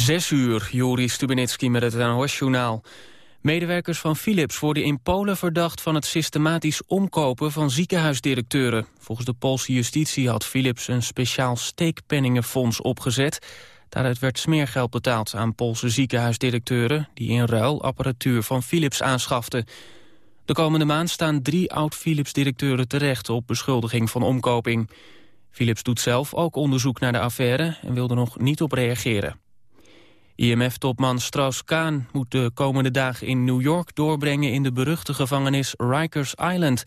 Zes uur, Joris Stubenitski met het NOS-journaal. Medewerkers van Philips worden in Polen verdacht van het systematisch omkopen van ziekenhuisdirecteuren. Volgens de Poolse justitie had Philips een speciaal steekpenningenfonds opgezet. Daaruit werd smeergeld betaald aan Poolse ziekenhuisdirecteuren... die in ruil apparatuur van Philips aanschaften. De komende maand staan drie oud-Philips-directeuren terecht... op beschuldiging van omkoping. Philips doet zelf ook onderzoek naar de affaire... en wil er nog niet op reageren. IMF-topman Strauss-Kaan moet de komende dagen in New York doorbrengen in de beruchte gevangenis Rikers Island.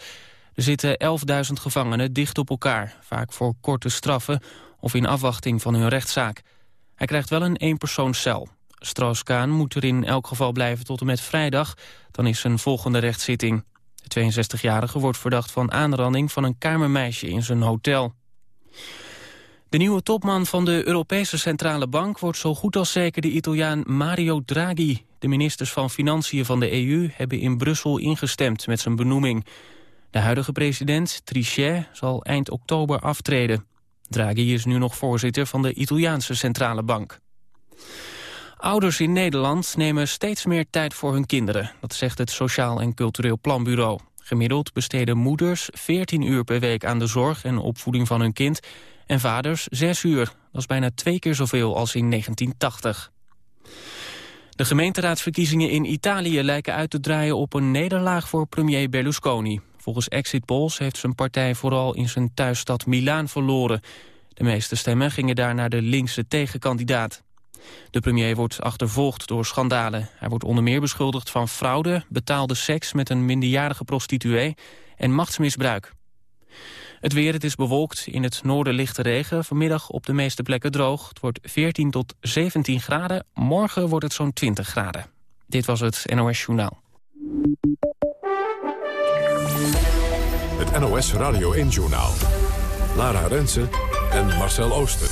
Er zitten 11.000 gevangenen dicht op elkaar, vaak voor korte straffen of in afwachting van hun rechtszaak. Hij krijgt wel een eenpersoonscel. Strauss-Kaan moet er in elk geval blijven tot en met vrijdag, dan is zijn volgende rechtszitting. De 62-jarige wordt verdacht van aanranding van een kamermeisje in zijn hotel. De nieuwe topman van de Europese Centrale Bank wordt zo goed als zeker de Italiaan Mario Draghi. De ministers van Financiën van de EU hebben in Brussel ingestemd met zijn benoeming. De huidige president, Trichet, zal eind oktober aftreden. Draghi is nu nog voorzitter van de Italiaanse Centrale Bank. Ouders in Nederland nemen steeds meer tijd voor hun kinderen. Dat zegt het Sociaal en Cultureel Planbureau. Gemiddeld besteden moeders 14 uur per week aan de zorg en opvoeding van hun kind en vaders 6 uur. Dat is bijna twee keer zoveel als in 1980. De gemeenteraadsverkiezingen in Italië lijken uit te draaien op een nederlaag voor premier Berlusconi. Volgens exit polls heeft zijn partij vooral in zijn thuisstad Milaan verloren. De meeste stemmen gingen daar naar de linkse tegenkandidaat. De premier wordt achtervolgd door schandalen. Hij wordt onder meer beschuldigd van fraude, betaalde seks met een minderjarige prostituee en machtsmisbruik. Het weer, het is bewolkt. In het noorden lichte regen. Vanmiddag op de meeste plekken droog. Het wordt 14 tot 17 graden. Morgen wordt het zo'n 20 graden. Dit was het NOS Journaal. Het NOS Radio 1 Journaal. Lara Rensen en Marcel Ooster.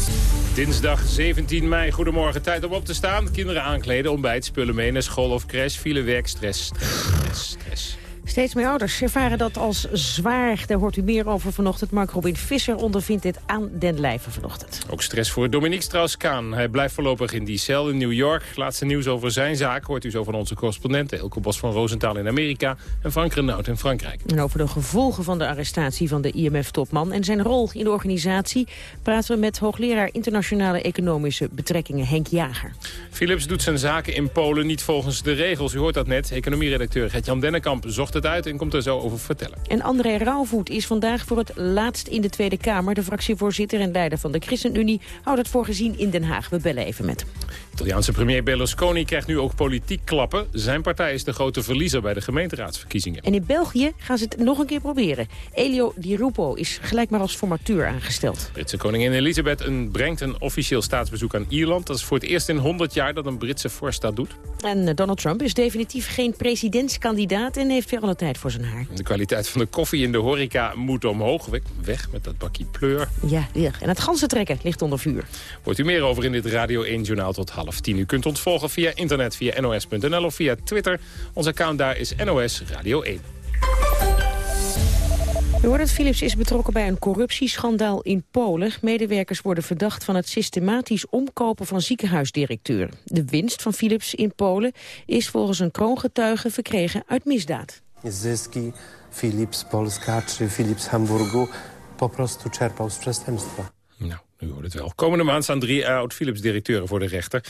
Dinsdag 17 mei, goedemorgen. Tijd om op te staan. Kinderen aankleden, ontbijt, spullen mee naar school of crash. File werk, stress, stress, stress, stress. Steeds meer ouders ervaren dat als zwaar. Daar hoort u meer over vanochtend. Mark Robin Visser ondervindt dit aan den lijve vanochtend. Ook stress voor Dominique Strauss-Kaan. Hij blijft voorlopig in die cel in New York. Laatste nieuws over zijn zaak hoort u zo van onze correspondenten... Elke Bos van Roosentaal in Amerika en Frank Renaud in Frankrijk. En over de gevolgen van de arrestatie van de IMF-topman... en zijn rol in de organisatie praten we met hoogleraar internationale economische betrekkingen Henk Jager. Philips doet zijn zaken in Polen niet volgens de regels. U hoort dat net. Economieredacteur Gert-Jan Dennekamp zocht het uit en komt er zo over vertellen. En André Rauwvoet is vandaag voor het laatst in de Tweede Kamer. De fractievoorzitter en leider van de ChristenUnie houdt het voor gezien in Den Haag. We bellen even met Italiaanse premier Berlusconi krijgt nu ook politiek klappen. Zijn partij is de grote verliezer bij de gemeenteraadsverkiezingen. En in België gaan ze het nog een keer proberen. Elio Di Rupo is gelijk maar als formateur aangesteld. Britse koningin Elisabeth een, brengt een officieel staatsbezoek aan Ierland. Dat is voor het eerst in 100 jaar dat een Britse vorst dat doet. En eh, Donald Trump is definitief geen presidentskandidaat en heeft tijd voor zijn haar. De kwaliteit van de koffie in de horeca moet omhoog. Weg met dat bakje pleur. Ja, en het ganse trekken ligt onder vuur. Wordt u meer over in dit Radio 1-journaal tot half tien. U kunt ons volgen via internet, via nos.nl of via Twitter. Ons account daar is NOS Radio 1. U hoort dat Philips is betrokken bij een corruptieschandaal in Polen. Medewerkers worden verdacht van het systematisch omkopen van ziekenhuisdirecteuren. De winst van Philips in Polen is volgens een kroongetuige verkregen uit misdaad. Zyski Philips Polska czy Philips Hamburgu po prostu czerpał z przestępstwa. Nou, u hoort het wel. Komende maand staan drie oud-Philips-directeuren voor de rechter.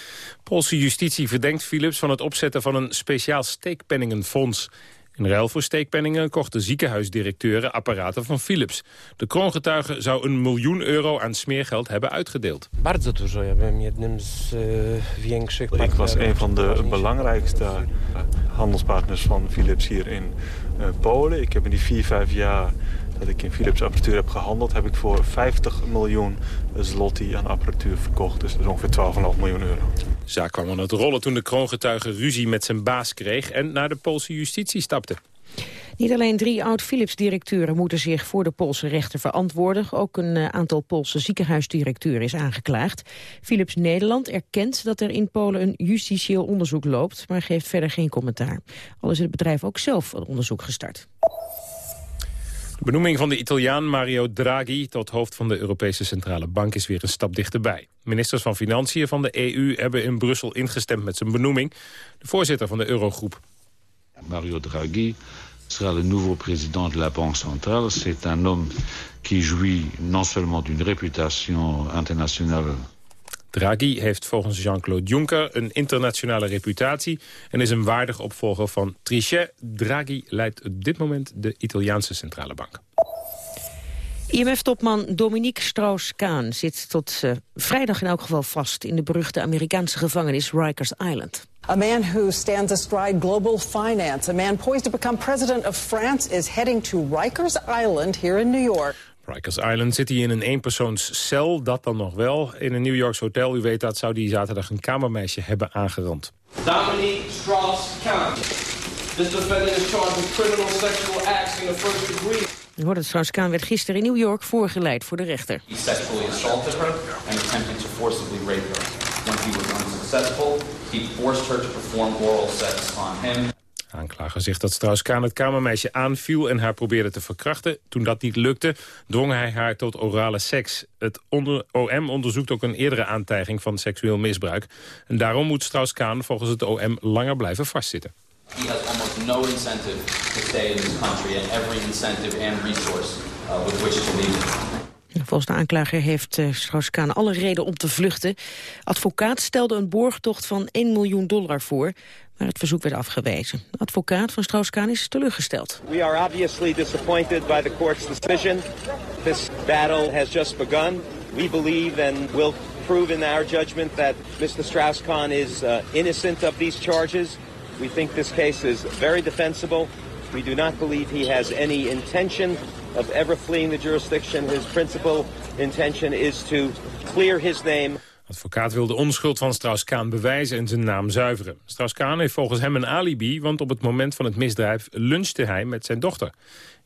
Poolse justitie verdenkt Philips van het opzetten van een speciaal steekpenningenfonds. In ruil voor steekpenningen kochten ziekenhuisdirecteuren apparaten van Philips. De kroongetuige zou een miljoen euro aan smeergeld hebben uitgedeeld. Bardzo dużo. Ja byłem jednym z e, większych Ik was een van de belangrijkste handelspartners van Philips hier in uh, Polen. Ik heb in die vier, vijf jaar dat ik in Philips apparatuur heb gehandeld... heb ik voor 50 miljoen zloty aan apparatuur verkocht. Dus dat is ongeveer 12,5 miljoen euro. De zaak kwam aan het rollen toen de kroongetuige ruzie met zijn baas kreeg... en naar de Poolse justitie stapte. Niet alleen drie oud-Philips-directeuren moeten zich voor de Poolse rechter verantwoorden. Ook een uh, aantal Poolse ziekenhuisdirecteuren is aangeklaagd. Philips Nederland erkent dat er in Polen een justitieel onderzoek loopt... maar geeft verder geen commentaar. Al is het bedrijf ook zelf een onderzoek gestart. Benoeming van de Italiaan Mario Draghi tot hoofd van de Europese Centrale Bank is weer een stap dichterbij. Ministers van Financiën van de EU hebben in Brussel ingestemd met zijn benoeming. De voorzitter van de Eurogroep. Mario Draghi sera le nouveau président de la Banque centrale. C'est un homme qui jouit non seulement d'une réputation internationale Draghi heeft volgens Jean-Claude Juncker een internationale reputatie... en is een waardig opvolger van Trichet. Draghi leidt op dit moment de Italiaanse centrale bank. IMF-topman Dominique Strauss-Kaan zit tot uh, vrijdag in elk geval vast... in de beruchte Amerikaanse gevangenis Rikers Island. A man who stands astride global finance, a man poised to become president of France... is heading to Rikers Island here in New York. Rikers Island zit hij in een eenpersoonscel, dat dan nog wel. In een New Yorks hotel, u weet dat, zou hij zaterdag een kamermeisje hebben aangerand. Dominique Strauss-Kahn. This defendant is charged with criminal sexual acts in the first degree. U hoort het Strauss-Kaan werd gisteren in New York voorgeleid voor de rechter. He sexually assaulted her and attempted to forcibly rape her. When he was unsuccessful, he forced her to perform oral sex on him. Aanklager zegt dat Strauss-Kaan het kamermeisje aanviel en haar probeerde te verkrachten. Toen dat niet lukte, dwong hij haar tot orale seks. Het OM onderzoekt ook een eerdere aantijging van seksueel misbruik. En daarom moet Strauss-Kaan volgens het OM langer blijven vastzitten. He has almost no incentive to stay in this country every incentive and resource uh, with which to leave. Volgens de aanklager heeft uh, Strauss-Kaan alle reden om te vluchten. Advocaat stelde een borgtocht van 1 miljoen dollar voor maar het verzoek werd afgewezen. De advocaat van Strauss-Kaan is teleurgesteld. We are obviously disappointed by the court's decision. This battle has just begun. We believe and will prove in our judgment that Mr. Strauss-Kaan is uh, innocent of these charges. We think this case is very defensible. We do not believe he has any intention of ever fleeing the jurisdiction. His principal intention is to clear his name advocaat wil de onschuld van Strauss-Kaan bewijzen en zijn naam zuiveren. Strauss-Kaan heeft volgens hem een alibi, want op het moment van het misdrijf lunchte hij met zijn dochter.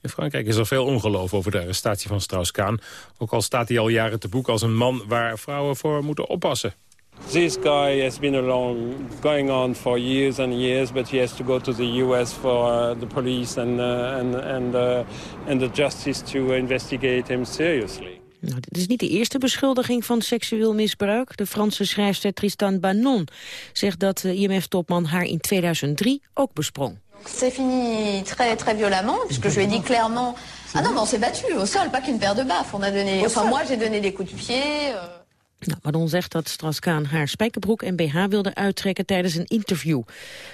In Frankrijk is er veel ongeloof over de arrestatie van Strauss-Kaan. Ook al staat hij al jaren te boek als een man waar vrouwen voor moeten oppassen. This guy has been along, going on for years and years, but he has to go to the U.S. for uh, the police and, uh, and, and, uh, and the justice to investigate him seriously. Nou, dit is niet de eerste beschuldiging van seksueel misbruik. De Franse schrijfster Tristan Banon zegt dat de IMF-topman haar in 2003 ook besprong. C'est fini très, très violemment, puisque je lui ai dit clairement... Ah non, mais on s'est battu au sol, pas qu'une paire de baffes. On a donné... Enfin, moi, j'ai donné des coups de pied... Nou, zegt dat Strauss-Kaan haar spijkerbroek en BH wilde uittrekken tijdens een interview.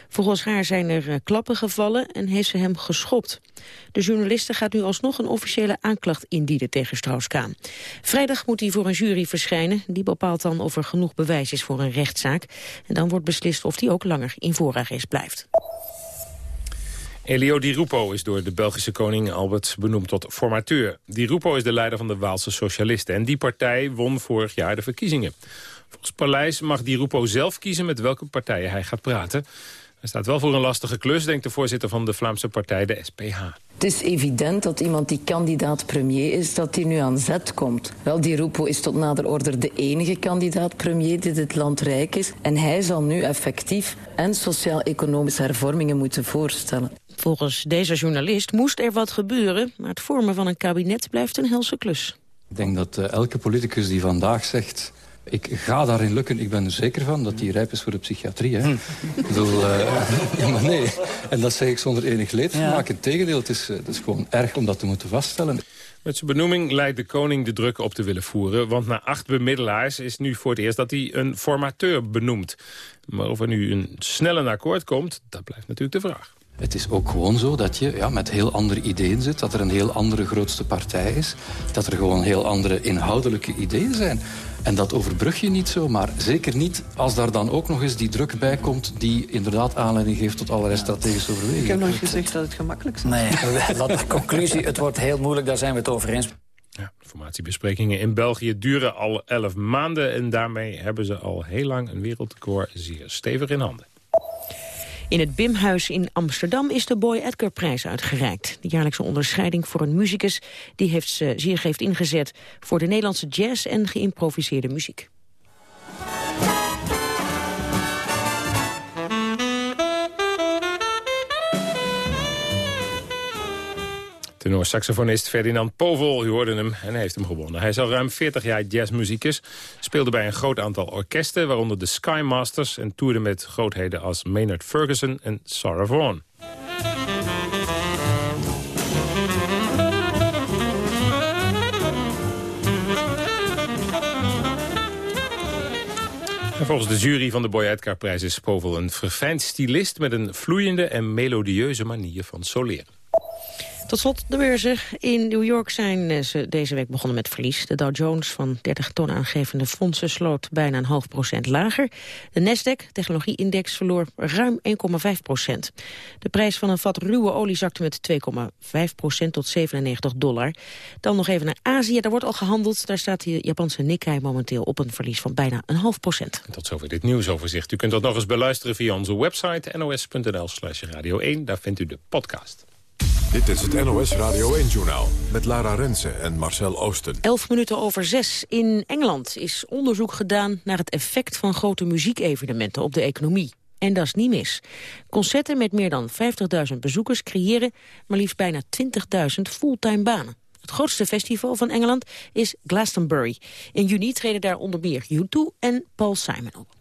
Volgens haar zijn er uh, klappen gevallen en heeft ze hem geschopt. De journaliste gaat nu alsnog een officiële aanklacht indienen tegen Strauss-Kaan. Vrijdag moet hij voor een jury verschijnen. Die bepaalt dan of er genoeg bewijs is voor een rechtszaak. En dan wordt beslist of hij ook langer in voorarrest blijft. Elio Di Rupo is door de Belgische koning Albert benoemd tot formateur. Di Rupo is de leider van de Waalse Socialisten en die partij won vorig jaar de verkiezingen. Volgens Paleis mag Di Rupo zelf kiezen met welke partijen hij gaat praten. Hij staat wel voor een lastige klus, denkt de voorzitter van de Vlaamse partij, de SPH. Het is evident dat iemand die kandidaat premier is, dat hij nu aan zet komt. Wel, Di Rupo is tot nader order de enige kandidaat premier die dit land rijk is. En hij zal nu effectief en sociaal-economische hervormingen moeten voorstellen. Volgens deze journalist moest er wat gebeuren... maar het vormen van een kabinet blijft een helse klus. Ik denk dat uh, elke politicus die vandaag zegt... ik ga daarin lukken, ik ben er zeker van... dat die rijp is voor de psychiatrie. Hè? ik bedoel, uh, ja, maar nee. En dat zeg ik zonder enig leedvermaak. Ja. Integendeel, het is, uh, het is gewoon erg om dat te moeten vaststellen. Met zijn benoeming lijkt de koning de druk op te willen voeren... want na acht bemiddelaars is nu voor het eerst dat hij een formateur benoemt. Maar of er nu een snelle akkoord komt, dat blijft natuurlijk de vraag. Het is ook gewoon zo dat je ja, met heel andere ideeën zit. Dat er een heel andere grootste partij is. Dat er gewoon heel andere inhoudelijke ideeën zijn. En dat overbrug je niet zo, maar zeker niet als daar dan ook nog eens die druk bij komt... die inderdaad aanleiding geeft tot allerlei strategische overwegingen. Ik heb nooit gezegd dat het gemakkelijk is. Nee, wat de conclusie, het wordt heel moeilijk, daar zijn we het over eens. Ja, formatiebesprekingen in België duren al elf maanden... en daarmee hebben ze al heel lang een wereldrecord zeer stevig in handen. In het Bimhuis in Amsterdam is de Boy Edgar-prijs uitgereikt. De jaarlijkse onderscheiding voor een muzikus die heeft zeer heeft ingezet... voor de Nederlandse jazz en geïmproviseerde muziek. Tenor-saxofonist Ferdinand Povel, u hoorde hem en heeft hem gewonnen. Hij is al ruim 40 jaar jazzmuzikus, speelde bij een groot aantal orkesten... waaronder de Sky Masters en toerde met grootheden als Maynard Ferguson en Sarah Vaughan. volgens de jury van de Boy Edgar-prijs is Povel een verfijnd stylist... met een vloeiende en melodieuze manier van soleren. Tot slot de beurzen. In New York zijn eh, ze deze week begonnen met verlies. De Dow Jones van 30 ton aangevende fondsen sloot bijna een half procent lager. De Nasdaq, technologieindex, verloor ruim 1,5 procent. De prijs van een vat ruwe olie zakte met 2,5 procent tot 97 dollar. Dan nog even naar Azië, daar wordt al gehandeld. Daar staat de Japanse Nikkei momenteel op een verlies van bijna een half procent. Tot zover dit nieuwsoverzicht. U kunt dat nog eens beluisteren via onze website nos.nl slash radio 1. Daar vindt u de podcast. Dit is het NOS Radio 1-journaal met Lara Rensen en Marcel Oosten. Elf minuten over zes. In Engeland is onderzoek gedaan naar het effect van grote muziekevenementen op de economie. En dat is niet mis. Concerten met meer dan 50.000 bezoekers creëren maar liefst bijna 20.000 fulltime banen. Het grootste festival van Engeland is Glastonbury. In juni treden daar onder meer U2 en Paul Simon op.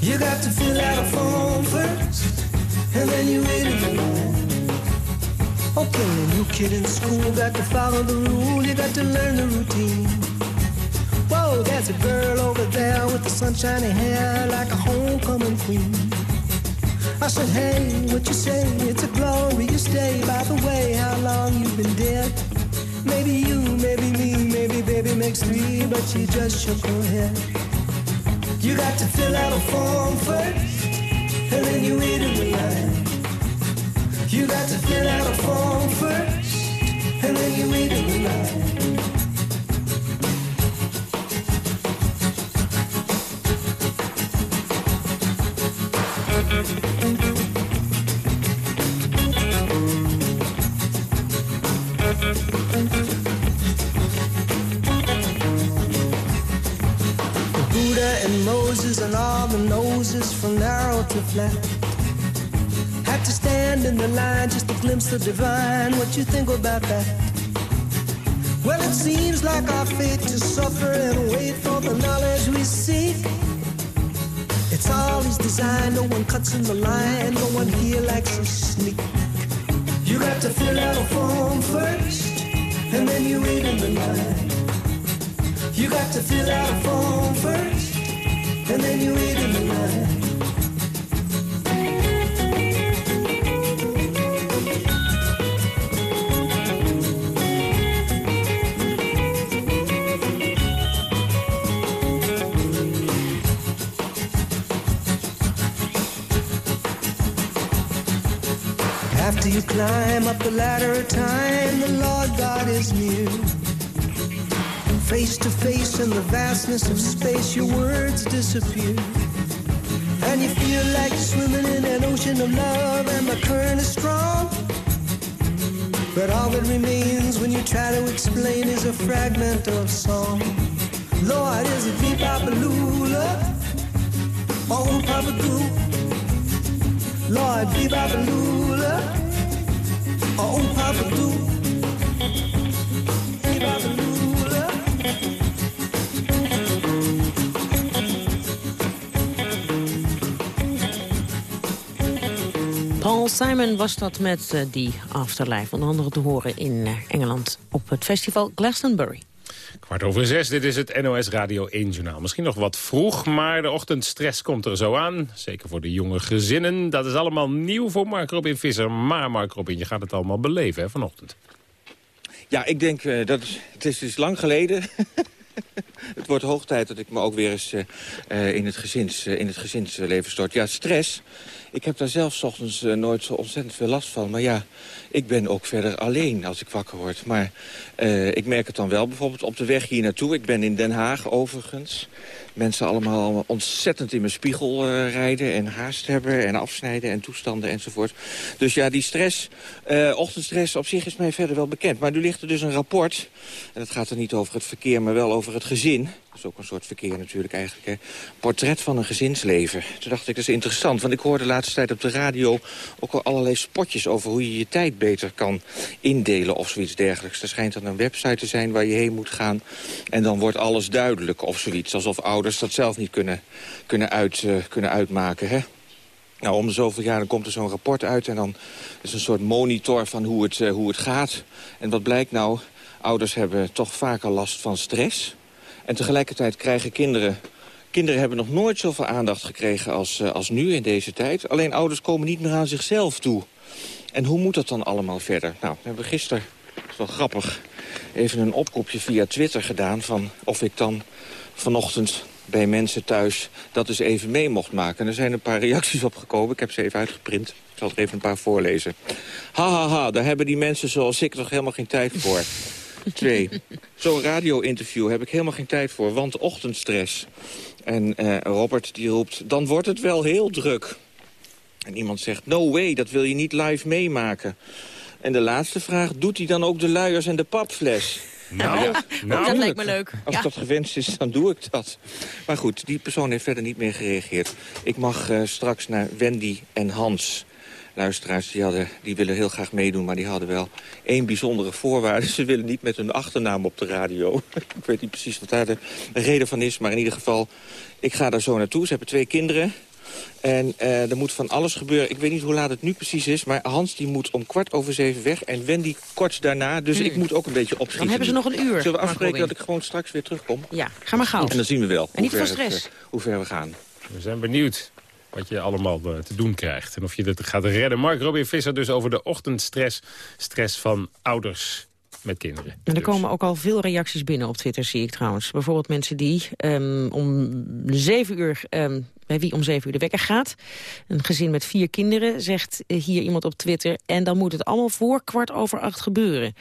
You got to fill out a form first, and then you wait in the line. Okay, a new kid in school got to follow the rule. You got to learn the routine. Whoa, there's a girl over there with the sunshiny hair like a homecoming queen. I said, hey, what you say? It's a glorious day. By the way, how long you been dead? Maybe you, maybe me, maybe baby makes three, but she just shook her head. You got to fill out a form first, and then you wait in the line. You got to fill out a form first, and then you wait in the line. And Moses and all the noses from narrow to flat. Had to stand in the line just to glimpse the divine. What you think about that? Well, it seems like our fate to suffer and wait for the knowledge we seek. It's all his design, no one cuts in the line, no one here likes to sneak. You got to fill out a form first, and then you wait in the line. You got to fill out a form first and then you wait in the line. After you climb up the ladder of time, the Lord God is near. Face to face in the vastness of space, your words disappear. And you feel like swimming in an ocean of love, and the current is strong. But all that remains when you try to explain is a fragment of song. Lord, is it Beep Lula? Oh, Papa Goo. Lord, Beep Lula? Oh, Papa Goo. Paul Simon was dat met uh, die Afterlife. Onder andere te horen in uh, Engeland op het festival Glastonbury. Kwart over zes, dit is het NOS Radio 1 Journaal. Misschien nog wat vroeg, maar de ochtendstress komt er zo aan. Zeker voor de jonge gezinnen. Dat is allemaal nieuw voor Mark Robin Visser. Maar Mark Robin, je gaat het allemaal beleven hè, vanochtend. Ja, ik denk uh, dat het is, het is lang geleden. het wordt hoog tijd dat ik me ook weer eens uh, in, het gezins, uh, in het gezinsleven stort. Ja, stress. Ik heb daar zelf ochtends nooit zo ontzettend veel last van. Maar ja, ik ben ook verder alleen als ik wakker word. Maar ik merk het dan wel bijvoorbeeld op de weg hier naartoe. Ik ben in Den Haag overigens mensen allemaal ontzettend in mijn spiegel rijden... en haast hebben en afsnijden en toestanden enzovoort. Dus ja, die stress, ochtendstress op zich is mij verder wel bekend. Maar nu ligt er dus een rapport, en het gaat er niet over het verkeer... maar wel over het gezin. Dat is ook een soort verkeer natuurlijk eigenlijk. Hè. Portret van een gezinsleven. Toen dacht ik, dat is interessant, want ik hoorde de laatste tijd op de radio... ook al allerlei spotjes over hoe je je tijd beter kan indelen of zoiets dergelijks. Er schijnt dan een website te zijn waar je heen moet gaan... en dan wordt alles duidelijk of zoiets, alsof ouders dat zelf niet kunnen, kunnen, uit, uh, kunnen uitmaken. Hè? Nou, om zoveel jaar komt er zo'n rapport uit... en dan is een soort monitor van hoe het, uh, hoe het gaat. En wat blijkt nou? Ouders hebben toch vaker last van stress. En tegelijkertijd krijgen kinderen... Kinderen hebben nog nooit zoveel aandacht gekregen als, uh, als nu in deze tijd. Alleen ouders komen niet meer aan zichzelf toe. En hoe moet dat dan allemaal verder? Nou, we hebben gisteren, dat is wel grappig... even een oproepje via Twitter gedaan... van of ik dan vanochtend bij mensen thuis dat dus even mee mocht maken. En er zijn een paar reacties op gekomen. Ik heb ze even uitgeprint. Ik zal er even een paar voorlezen. Ha, ha, ha, daar hebben die mensen zoals ik toch helemaal geen tijd voor. Twee, zo'n radio-interview heb ik helemaal geen tijd voor, want ochtendstress. En uh, Robert die roept, dan wordt het wel heel druk. En iemand zegt, no way, dat wil je niet live meemaken. En de laatste vraag, doet hij dan ook de luiers en de papfles? Nou, ja, nou, dat lijkt me leuk. Als ja. dat gewenst is, dan doe ik dat. Maar goed, die persoon heeft verder niet meer gereageerd. Ik mag uh, straks naar Wendy en Hans. Luisteraars die, hadden, die willen heel graag meedoen, maar die hadden wel één bijzondere voorwaarde. Ze willen niet met hun achternaam op de radio. ik weet niet precies wat daar de reden van is, maar in ieder geval... ik ga daar zo naartoe. Ze hebben twee kinderen. En uh, er moet van alles gebeuren. Ik weet niet hoe laat het nu precies is, maar Hans die moet om kwart over zeven weg... en Wendy kort daarna, dus mm. ik moet ook een beetje opschieten. Dan hebben ze nog een uur. Zullen we afspreken dat ik gewoon straks weer terugkom? Ja, ga maar gauw. En dan zien we wel en niet stress. Het, uh, hoe ver we gaan. We zijn benieuwd wat je allemaal uh, te doen krijgt. En of je dat gaat redden. Mark Robin Visser dus over de ochtendstress. Stress van ouders met kinderen. En er dus. komen ook al veel reacties binnen op Twitter, zie ik trouwens. Bijvoorbeeld mensen die um, om zeven uur... Um, bij wie om zeven uur de wekker gaat. Een gezin met vier kinderen, zegt hier iemand op Twitter. En dan moet het allemaal voor kwart over acht gebeuren.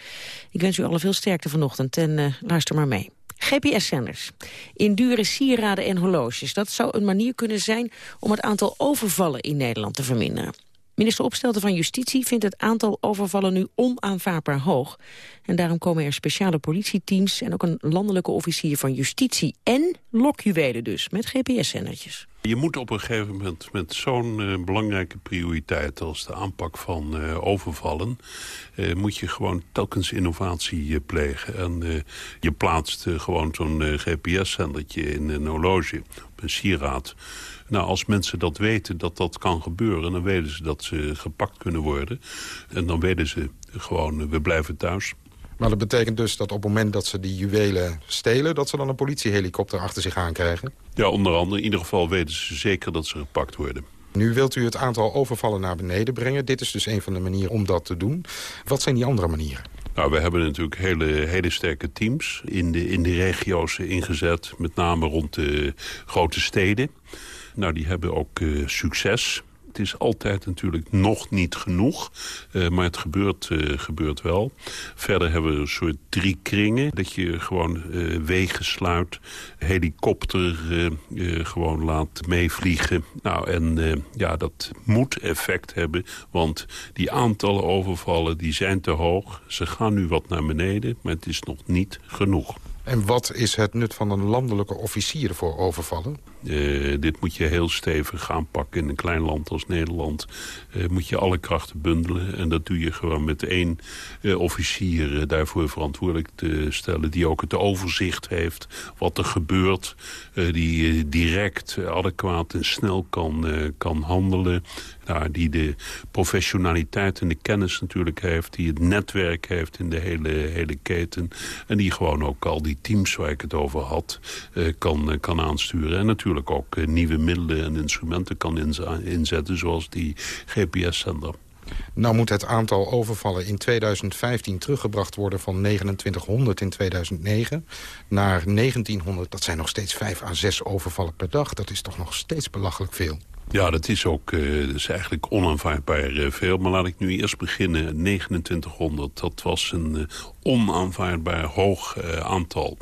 Ik wens u alle veel sterkte vanochtend en uh, luister maar mee. GPS-zenders. In dure sieraden en horloges. Dat zou een manier kunnen zijn om het aantal overvallen in Nederland te verminderen. Minister Opstelten van Justitie vindt het aantal overvallen nu onaanvaardbaar hoog. En daarom komen er speciale politieteams en ook een landelijke officier van Justitie en lokjuwelen dus, met GPS-zendertjes. Je moet op een gegeven moment met zo'n uh, belangrijke prioriteit als de aanpak van uh, overvallen, uh, moet je gewoon telkens innovatie plegen. En je plaatst gewoon zo'n GPS-zendertje in een horloge, op een sieraad. Nou, als mensen dat weten dat dat kan gebeuren... dan weten ze dat ze gepakt kunnen worden. En dan weten ze gewoon, we blijven thuis. Maar dat betekent dus dat op het moment dat ze die juwelen stelen... dat ze dan een politiehelikopter achter zich aankrijgen? Ja, onder andere. In ieder geval weten ze zeker dat ze gepakt worden. Nu wilt u het aantal overvallen naar beneden brengen. Dit is dus een van de manieren om dat te doen. Wat zijn die andere manieren? Nou, we hebben natuurlijk hele, hele sterke teams in de, in de regio's ingezet. Met name rond de grote steden. Nou, die hebben ook uh, succes. Is altijd natuurlijk nog niet genoeg, uh, maar het gebeurt, uh, gebeurt wel. Verder hebben we een soort drie kringen. Dat je gewoon wegen sluit, helikopter gewoon laat meevliegen. Nou, en ja, dat moet effect hebben, want die aantallen overvallen die zijn te hoog. Ze gaan nu wat naar beneden, maar het is nog niet genoeg. En wat is het nut van een landelijke officier voor overvallen? Uh, dit moet je heel stevig aanpakken in een klein land als Nederland. Uh, moet je alle krachten bundelen. En dat doe je gewoon met één uh, officier daarvoor verantwoordelijk te stellen. Die ook het overzicht heeft wat er gebeurt. die direct, adequaat en snel kan, kan handelen. Nou, die de professionaliteit en de kennis natuurlijk heeft. Die het netwerk heeft in de hele, hele keten. En die gewoon ook al die teams waar ik het over had kan, kan aansturen. En natuurlijk ook uh, nieuwe middelen en instrumenten kan inzetten... zoals die GPS-zender. Nou moet het aantal overvallen in 2015 teruggebracht worden van 2900 in 2009 naar 1900. Dat zijn nog steeds 5 à 6 overvallen per dag. Dat is toch nog steeds belachelijk veel. Ja, dat is ook uh, is eigenlijk onaanvaardbaar uh, veel. Maar laat ik nu eerst beginnen. 2900, dat was een uh, onaanvaardbaar hoog aantal.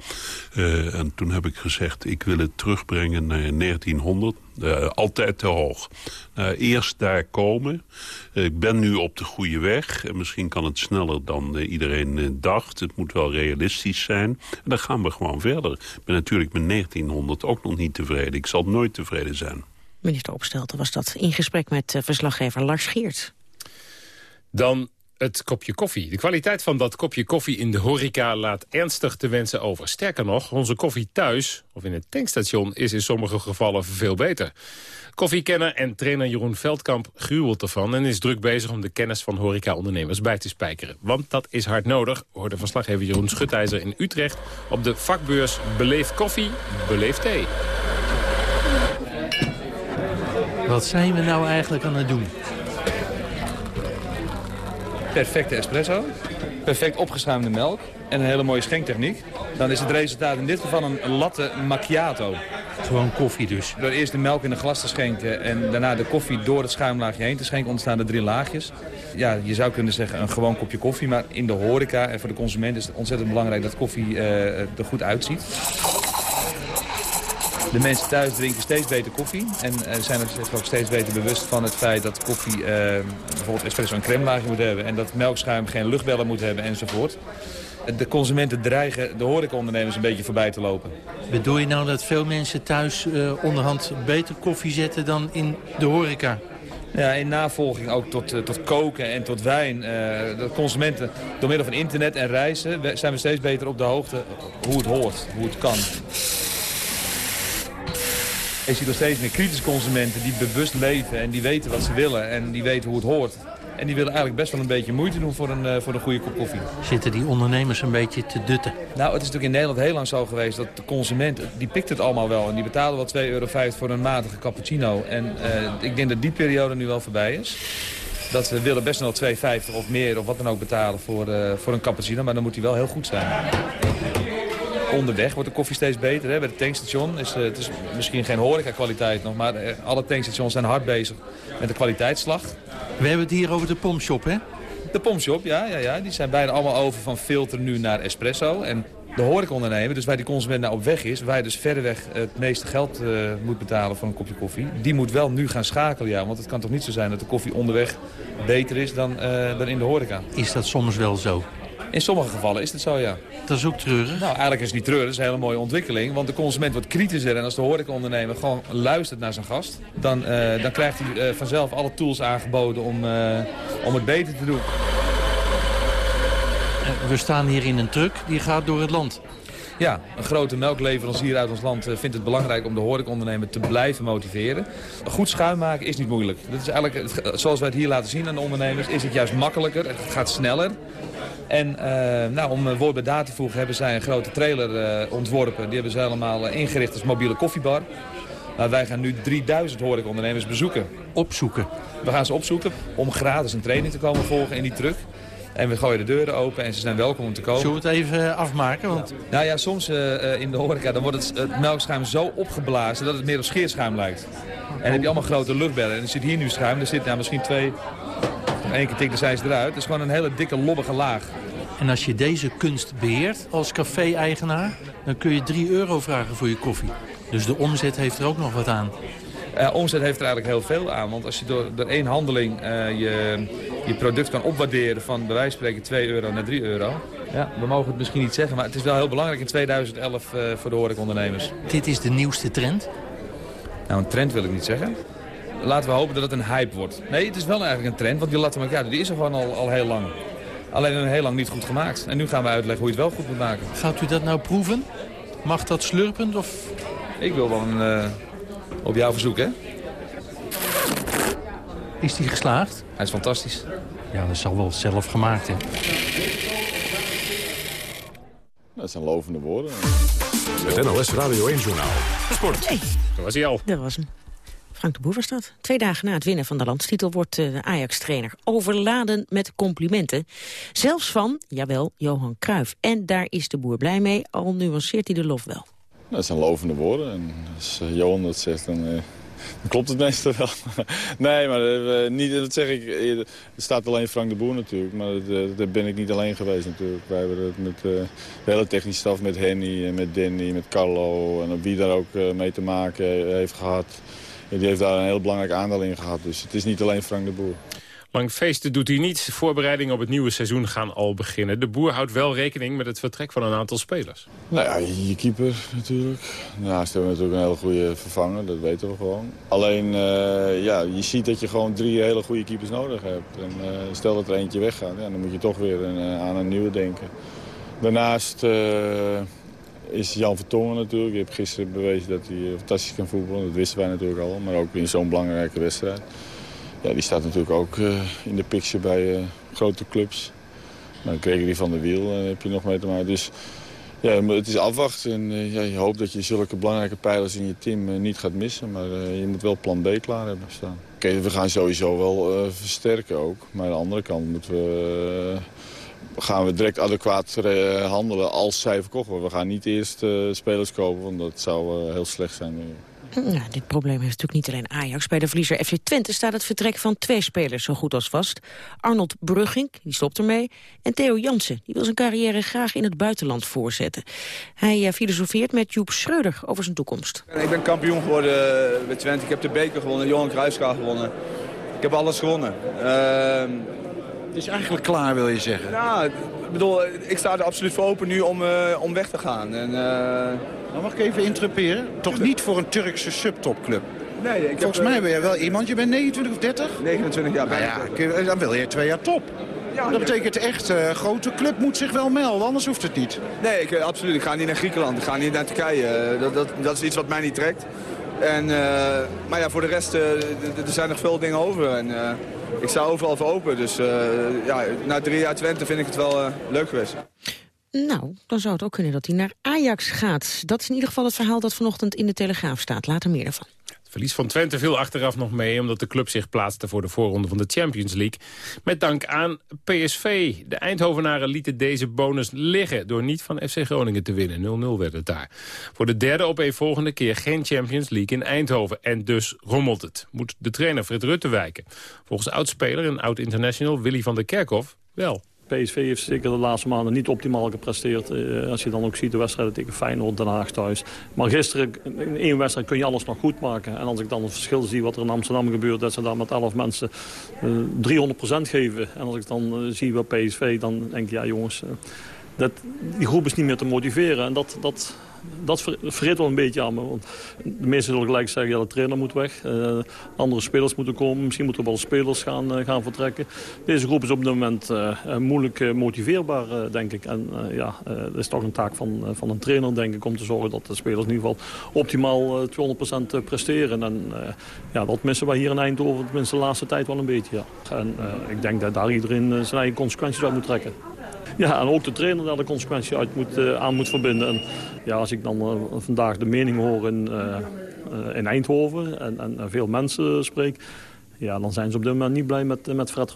en toen heb ik gezegd, ik wil het terugbrengen naar 1900. altijd te hoog. eerst daar komen. ik ben nu op de goede weg. En misschien kan het sneller dan iedereen dacht. Het moet wel realistisch zijn. En dan gaan we gewoon verder. Ik ben natuurlijk met 1900 ook nog niet tevreden. Ik zal nooit tevreden zijn. Minister Opstelten was dat in gesprek met uh, verslaggever Lars Geert. Dan het kopje koffie. De kwaliteit van dat kopje koffie in de horeca laat ernstig te wensen over. Sterker nog, onze koffie thuis of in het tankstation is in sommige gevallen veel beter. Koffiekenner en trainer Jeroen Veldkamp gruwelt ervan... en is druk bezig om de kennis van horecaondernemers bij te spijkeren. Want dat is hard nodig, hoorde verslaggever Jeroen Schutijzer in Utrecht... op de vakbeurs Beleef Koffie, Beleef Thee. Wat zijn we nou eigenlijk aan het doen? Perfecte espresso, perfect opgeschuimde melk en een hele mooie schenktechniek. Dan is het resultaat in dit geval een latte macchiato. Gewoon koffie dus? Door eerst de melk in een glas te schenken en daarna de koffie door het schuimlaagje heen te schenken ontstaan er drie laagjes. Ja, je zou kunnen zeggen een gewoon kopje koffie, maar in de horeca en voor de consument is het ontzettend belangrijk dat koffie uh, er goed uitziet. De mensen thuis drinken steeds beter koffie. En uh, zijn er zich ook steeds beter bewust van het feit dat koffie uh, bijvoorbeeld espresso een crème moet hebben. En dat melkschuim geen luchtbellen moet hebben enzovoort. De consumenten dreigen de horecaondernemers een beetje voorbij te lopen. Bedoel je nou dat veel mensen thuis uh, onderhand beter koffie zetten dan in de horeca? Ja, in navolging ook tot, uh, tot koken en tot wijn. Uh, de consumenten, door middel van internet en reizen, zijn we steeds beter op de hoogte hoe het hoort, hoe het kan. Je ziet nog steeds meer kritische consumenten die bewust leven en die weten wat ze willen en die weten hoe het hoort. En die willen eigenlijk best wel een beetje moeite doen voor een, uh, voor een goede kop koffie. Zitten die ondernemers een beetje te dutten? Nou, het is natuurlijk in Nederland heel lang zo geweest dat de consument, die pikt het allemaal wel. En die betalen wel 2,50 euro voor een matige cappuccino. En uh, ik denk dat die periode nu wel voorbij is. Dat we willen best wel 2,50 of meer of wat dan ook betalen voor, uh, voor een cappuccino. Maar dan moet die wel heel goed zijn onderweg wordt de koffie steeds beter. Hè. Bij het tankstation is uh, het is misschien geen horeca-kwaliteit nog... maar uh, alle tankstations zijn hard bezig met de kwaliteitsslag. We hebben het hier over de pompshop, hè? De pompshop, ja, ja, ja. Die zijn bijna allemaal over van filter nu naar espresso. En de horecaondernemer, dus waar die consument nou op weg is... waar je dus verreweg het meeste geld uh, moet betalen voor een kopje koffie... die moet wel nu gaan schakelen, ja. Want het kan toch niet zo zijn dat de koffie onderweg beter is dan, dan in de horeca. Is dat soms wel zo? In sommige gevallen is het zo, ja. Dat is ook treurig? Nou, eigenlijk is het niet treurig. Het is een hele mooie ontwikkeling. Want de consument wordt kritischer. En als de horecaondernemer gewoon luistert naar zijn gast... dan, uh, dan krijgt hij uh, vanzelf alle tools aangeboden om, uh, om het beter te doen. We staan hier in een truck. Die gaat door het land. Ja, een grote melkleverancier uit ons land vindt het belangrijk om de horecaondernemer te blijven motiveren. Goed schuim maken is niet moeilijk. Dat is eigenlijk, zoals wij het hier laten zien aan de ondernemers, is het juist makkelijker. Het gaat sneller. En uh, nou, om een woord bij daad te voegen hebben zij een grote trailer uh, ontworpen. Die hebben ze helemaal ingericht als mobiele koffiebar. Nou, wij gaan nu 3000 horecaondernemers bezoeken. Opzoeken? We gaan ze opzoeken om gratis een training te komen volgen in die truck. En we gooien de deuren open en ze zijn welkom om te komen. Zullen we het even afmaken? Want... Nou ja, soms uh, in de horeca dan wordt het, het, melkschuim zo opgeblazen dat het meer op scheerschuim lijkt. En dan heb je allemaal grote luchtbellen. En er zit hier nu schuim, er zit nou, misschien twee... Eén keer tikken zijn ze eruit. Het is gewoon een hele dikke, lobbige laag. En als je deze kunst beheert als café-eigenaar... dan kun je 3 euro vragen voor je koffie. Dus de omzet heeft er ook nog wat aan. Uh, omzet heeft er eigenlijk heel veel aan. Want als je door, door één handeling uh, je, je product kan opwaarderen van bij wijze van spreken 2 euro naar 3 euro. Ja, we mogen het misschien niet zeggen, maar het is wel heel belangrijk in 2011 uh, voor de horecaondernemers. Dit is de nieuwste trend? Nou, een trend wil ik niet zeggen. Laten we hopen dat het een hype wordt. Nee, het is wel eigenlijk een trend, want die latte die is er gewoon al, al heel lang. Alleen heel lang niet goed gemaakt. En nu gaan we uitleggen hoe je het wel goed moet maken. Gaat u dat nou proeven? Mag dat slurpend of... Ik wil wel een... Uh, op jouw verzoek, hè? Is die geslaagd? Hij is fantastisch. Ja, dat zal wel zelf gemaakt, hè? Dat zijn lovende woorden. Het NOS Radio 1-journaal. Sport. Hey. Dat was hij al. Dat was hem. Frank de Boer was dat. Twee dagen na het winnen van de landstitel wordt eh, de Ajax-trainer overladen met complimenten. Zelfs van, jawel, Johan Cruijff. En daar is de Boer blij mee, al nuanceert hij de lof wel. Dat zijn lovende woorden. En als eh, Johan dat zegt, dan, dan klopt het meestal wel. nee, maar uh, niet, dat zeg ik. Er staat alleen Frank de Boer natuurlijk. Maar daar ben ik niet alleen geweest natuurlijk. Wij hebben het met de hele technische staf, met Henny en met Danny, met Carlo. En wie daar ook mee te maken heeft gehad die heeft daar een heel belangrijk aandeel in gehad. Dus het is niet alleen Frank de Boer. Lang feesten doet hij niet. Voorbereidingen op het nieuwe seizoen gaan al beginnen. De boer houdt wel rekening met het vertrek van een aantal spelers. Nou ja, je keeper natuurlijk. Daarnaast hebben we natuurlijk een hele goede vervanger, dat weten we gewoon. Alleen, uh, ja, je ziet dat je gewoon drie hele goede keepers nodig hebt. En uh, stel dat er eentje weggaat, ja, dan moet je toch weer uh, aan een nieuwe denken. Daarnaast is Jan Vertongen natuurlijk. Je hebt gisteren bewezen dat hij fantastisch kan voetballen. Dat wisten wij natuurlijk al. Maar ook in zo'n belangrijke wedstrijd. Die staat natuurlijk ook uh, in de picture bij uh, grote clubs. Dan kreeg die van de wiel en heb je nog mee te maken. Dus ja, het is afwachten. En ja, je hoopt dat je zulke belangrijke pijlers in je team niet gaat missen. Maar je moet wel plan B klaar hebben staan. Oké, we gaan sowieso wel versterken ook. Maar aan de andere kant moeten we gaan we direct adequaat eh, handelen als zij verkocht. We gaan niet eerst spelers kopen, want dat zou heel slecht zijn. Ja, dit probleem heeft natuurlijk niet alleen Ajax. Bij de verliezer FC Twente staat het vertrek van twee spelers zo goed als vast. Arnold Brugging, die stopt ermee. En Theo Jansen, die wil zijn carrière graag in het buitenland voorzetten. Hij uh, filosofeert met Joep Schreuder over zijn toekomst. Ik ben kampioen geworden bij Twente. Ik heb de beker gewonnen, Johan Cruijffschaal gewonnen. Ik heb alles gewonnen. Ehm, het is eigenlijk klaar, wil je zeggen? Ja, bedoel, ik sta er absoluut voor open nu om, uh, om weg te gaan. En, uh... mag ik even interruperen? Toch niet voor een Turkse subtopclub? Nee, ik Volgens heb, mij ben je wel iemand, je bent 29 of 30? 29 jaar. Nou ja, dan wil je twee jaar top. Ja, dat betekent echt, een uh, grote club moet zich wel melden, anders hoeft het niet. Nee, ik, absoluut. Ik ga niet naar Griekenland, ik ga niet naar Turkije. dat, dat, dat is iets wat mij niet trekt. En, uh, maar ja, voor de rest, uh, er zijn nog veel dingen over. En, uh, ik sta overal voor open. Dus ja, na drie jaar Twente vind ik het wel leuk geweest. Nou, dan zou het ook kunnen dat hij naar Ajax gaat. Dat is in ieder geval het verhaal dat vanochtend in de Telegraaf staat. Later meer ervan. Verlies van Twente viel achteraf nog mee... omdat de club zich plaatste voor de voorronde van de Champions League. Met dank aan PSV. De Eindhovenaren lieten deze bonus liggen... door niet van FC Groningen te winnen. 0-0 werd het daar. Voor de derde op een volgende keer geen Champions League in Eindhoven. En dus rommelt het. Moet de trainer Frit Rutte wijken. Volgens oud-speler en oud-international Willy van der Kerkhoff wel. PSV heeft zeker de laatste maanden niet optimaal gepresteerd. Uh, als je dan ook ziet de wedstrijden tegen Feyenoord, Den Haag thuis. Maar gisteren, in één wedstrijd kun je alles nog goed maken. En als ik dan het verschil zie wat er in Amsterdam gebeurt... dat ze daar met 11 mensen uh, eh, 300% geven. En als ik dan uh, zie bij PSV, dan denk ik, ja jongens... dat, die groep is niet meer te motiveren. En dat, dat, dat verreed wel een beetje aan me. Want de meesten zullen gelijk zeggen, ja, de trainer moet weg. Uh, andere spelers moeten komen. Misschien moeten er wel spelers gaan, uh, gaan vertrekken. Deze groep is op dit moment uh, moeilijk motiveerbaar, denk ik. En ja, dat is toch een taak van, van een trainer, denk ik... om te zorgen dat de spelers in ieder geval optimaal 200% presteren. En ja, dat missen wij hier in Eindhoven tenminste de laatste tijd wel een beetje. En ik denk dat daar iedereen zijn eigen consequenties uit moet trekken. Ja, en ook de trainer daar de consequentie uit moet, uh, aan moet verbinden. En ja, als ik dan uh, vandaag de mening hoor in, uh, in Eindhoven en, en, veel mensen spreek... Ja, dan zijn ze op dit moment niet blij met, met Fred.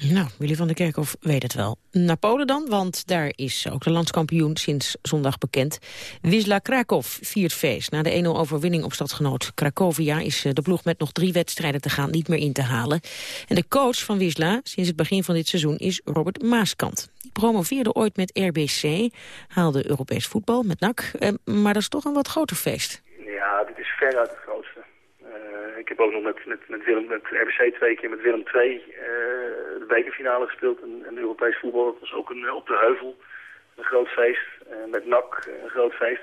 Nou, Willy van der Kerkhof weet het wel. Naar Polen dan, want daar is ook de landskampioen sinds zondag bekend. Wisla Krakow viert feest. Na de 1-0 overwinning op stadgenoot Cracovia... is de ploeg met nog drie wedstrijden te gaan niet meer in te halen. En de coach van Wisla sinds het begin van dit seizoen is Robert Maaskant. Promoveerde ooit met RBC, haalde Europees voetbal met NAC. Eh, maar dat is toch een wat groter feest. Ja, dit is veruit het grootste. Uh, ik heb ook nog met, met, met, Willem, met RBC twee keer met Willem II uh, de bekerfinale gespeeld. En, en Europees voetbal, dat was ook een, op de heuvel. Een groot feest. met NAC een groot feest.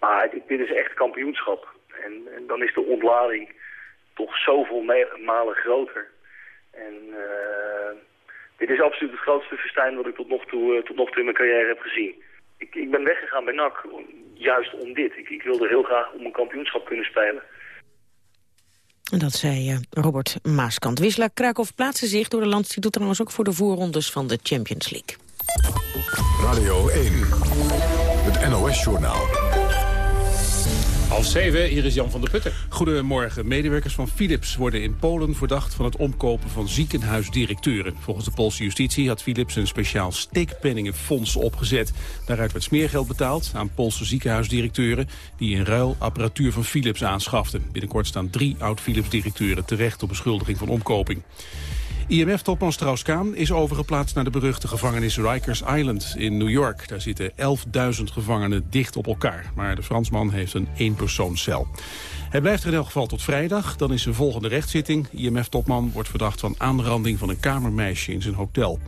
Maar dit, dit is echt kampioenschap. En, en dan is de ontlading toch zoveel malen groter. En dit is absoluut het grootste festijn wat ik tot nog toe, tot nog toe in mijn carrière heb gezien. Ik, ik ben weggegaan bij NAC juist om dit. Ik, ik wilde heel graag om een kampioenschap kunnen spelen. En dat zei uh, Robert Maaskant. Wisla Krakov plaatste zich door de landstitel trouwens ook voor de voorrondes van de Champions League. Radio 1, het NOS-journaal. Half zeven, hier is Jan van der Putten. Goedemorgen. Medewerkers van Philips worden in Polen verdacht van het omkopen van ziekenhuisdirecteuren. Volgens de Poolse justitie had Philips een speciaal steekpenningenfonds opgezet. Daaruit werd smeergeld betaald aan Poolse ziekenhuisdirecteuren die in ruil apparatuur van Philips aanschaften. Binnenkort staan drie oud-Philips-directeuren terecht op beschuldiging van omkoping. IMF-topman Strauss-Kaan is overgeplaatst naar de beruchte gevangenis Rikers Island in New York. Daar zitten 11.000 gevangenen dicht op elkaar. Maar de Fransman heeft een eenpersoonscel. Hij blijft er in elk geval tot vrijdag. Dan is zijn volgende rechtszitting. IMF-topman wordt verdacht van aanranding van een kamermeisje in zijn hotel.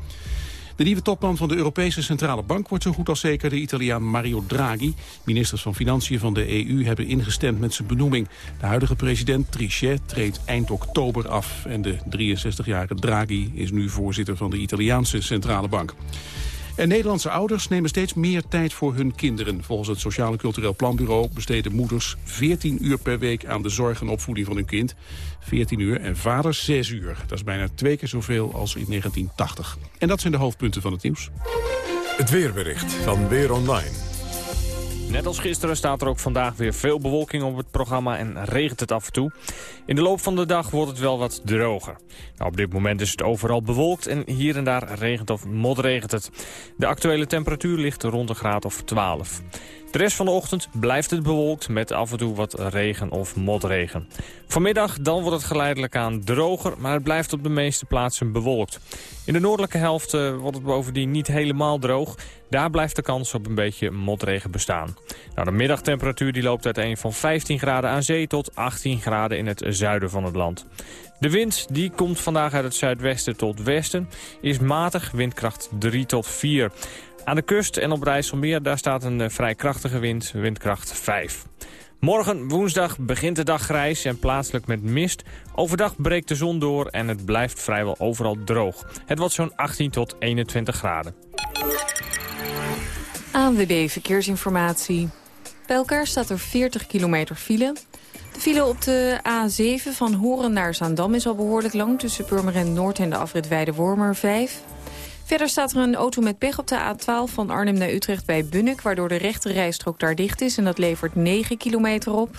De nieuwe topman van de Europese Centrale Bank wordt zo goed als zeker de Italiaan Mario Draghi. Ministers van Financiën van de EU hebben ingestemd met zijn benoeming. De huidige president Trichet treedt eind oktober af. En de 63-jarige Draghi is nu voorzitter van de Italiaanse Centrale Bank. En Nederlandse ouders nemen steeds meer tijd voor hun kinderen. Volgens het Sociaal en Cultureel Planbureau besteden moeders 14 uur per week aan de zorg en opvoeding van hun kind. 14 uur en vaders 6 uur. Dat is bijna twee keer zoveel als in 1980. En dat zijn de hoofdpunten van het nieuws. Het weerbericht van Weer Online. Net als gisteren staat er ook vandaag weer veel bewolking op het programma en regent het af en toe. In de loop van de dag wordt het wel wat droger. Nou, op dit moment is het overal bewolkt en hier en daar regent of modregent het. De actuele temperatuur ligt rond een graad of 12. De rest van de ochtend blijft het bewolkt met af en toe wat regen of motregen. Vanmiddag dan wordt het geleidelijk aan droger, maar het blijft op de meeste plaatsen bewolkt. In de noordelijke helft uh, wordt het bovendien niet helemaal droog. Daar blijft de kans op een beetje motregen bestaan. Nou, de middagtemperatuur die loopt uiteen van 15 graden aan zee tot 18 graden in het zuiden van het land. De wind die komt vandaag uit het zuidwesten tot westen, is matig, windkracht 3 tot 4. Aan de kust en op Rijsselmeer daar staat een eh, vrij krachtige wind, windkracht 5. Morgen woensdag begint de dag grijs en plaatselijk met mist. Overdag breekt de zon door en het blijft vrijwel overal droog. Het wordt zo'n 18 tot 21 graden. ANWB Verkeersinformatie. Bij elkaar staat er 40 kilometer file. De file op de A7 van Horen naar Zaandam is al behoorlijk lang... tussen Purmerend Noord en de afrit Weide-Wormer 5. Verder staat er een auto met pech op de A12 van Arnhem naar Utrecht bij Bunnik... waardoor de rechte rijstrook daar dicht is en dat levert 9 kilometer op.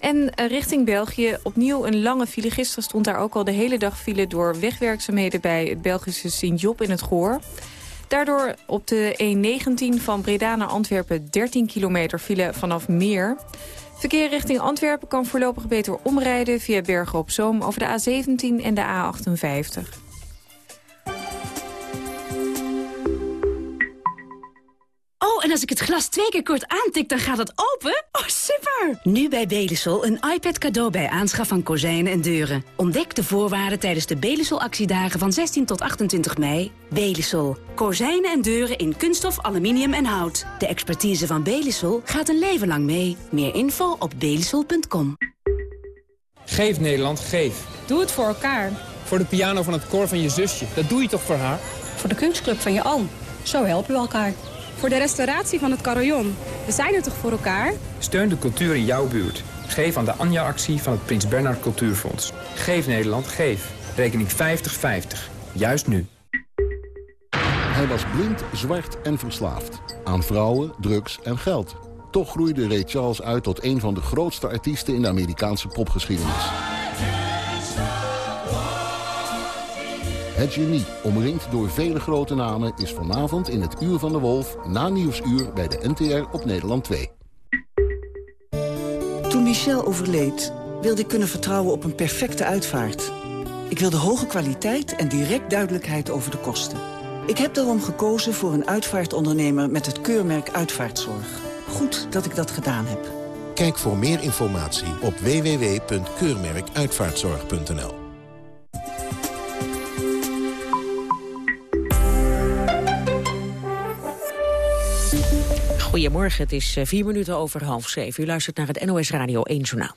En eh, richting België opnieuw een lange file. Gisteren stond daar ook al de hele dag file door wegwerkzaamheden... bij het Belgische Sint-Job in het Goor. Daardoor op de E19 van Breda naar Antwerpen 13 kilometer file vanaf Meer. Verkeer richting Antwerpen kan voorlopig beter omrijden via Bergen op Zoom over de A17 en de A58. Oh, en als ik het glas twee keer kort aantik, dan gaat het open? Oh, super! Nu bij Belisol een iPad cadeau bij aanschaf van kozijnen en deuren. Ontdek de voorwaarden tijdens de Belisol-actiedagen van 16 tot 28 mei. Belisol. Kozijnen en deuren in kunststof, aluminium en hout. De expertise van Belisol gaat een leven lang mee. Meer info op belisol.com. Geef Nederland, geef. Doe het voor elkaar. Voor de piano van het koor van je zusje. Dat doe je toch voor haar? Voor de kunstclub van je oom. Zo helpen we elkaar. Voor de restauratie van het carillon. We zijn er toch voor elkaar? Steun de cultuur in jouw buurt. Geef aan de Anja-actie van het Prins Bernhard Cultuurfonds. Geef Nederland, geef. Rekening 5050. Juist nu. Hij was blind, zwart en verslaafd. Aan vrouwen, drugs en geld. Toch groeide Ray Charles uit tot een van de grootste artiesten in de Amerikaanse popgeschiedenis. Het genie, omringd door vele grote namen... is vanavond in het Uur van de Wolf na Nieuwsuur bij de NTR op Nederland 2. Toen Michel overleed, wilde ik kunnen vertrouwen op een perfecte uitvaart. Ik wilde hoge kwaliteit en direct duidelijkheid over de kosten. Ik heb daarom gekozen voor een uitvaartondernemer met het keurmerk Uitvaartzorg. Goed dat ik dat gedaan heb. Kijk voor meer informatie op www.keurmerkuitvaartzorg.nl Goedemorgen, het is eh, vier minuten over half zeven. U luistert naar het NOS Radio 1 Journaal.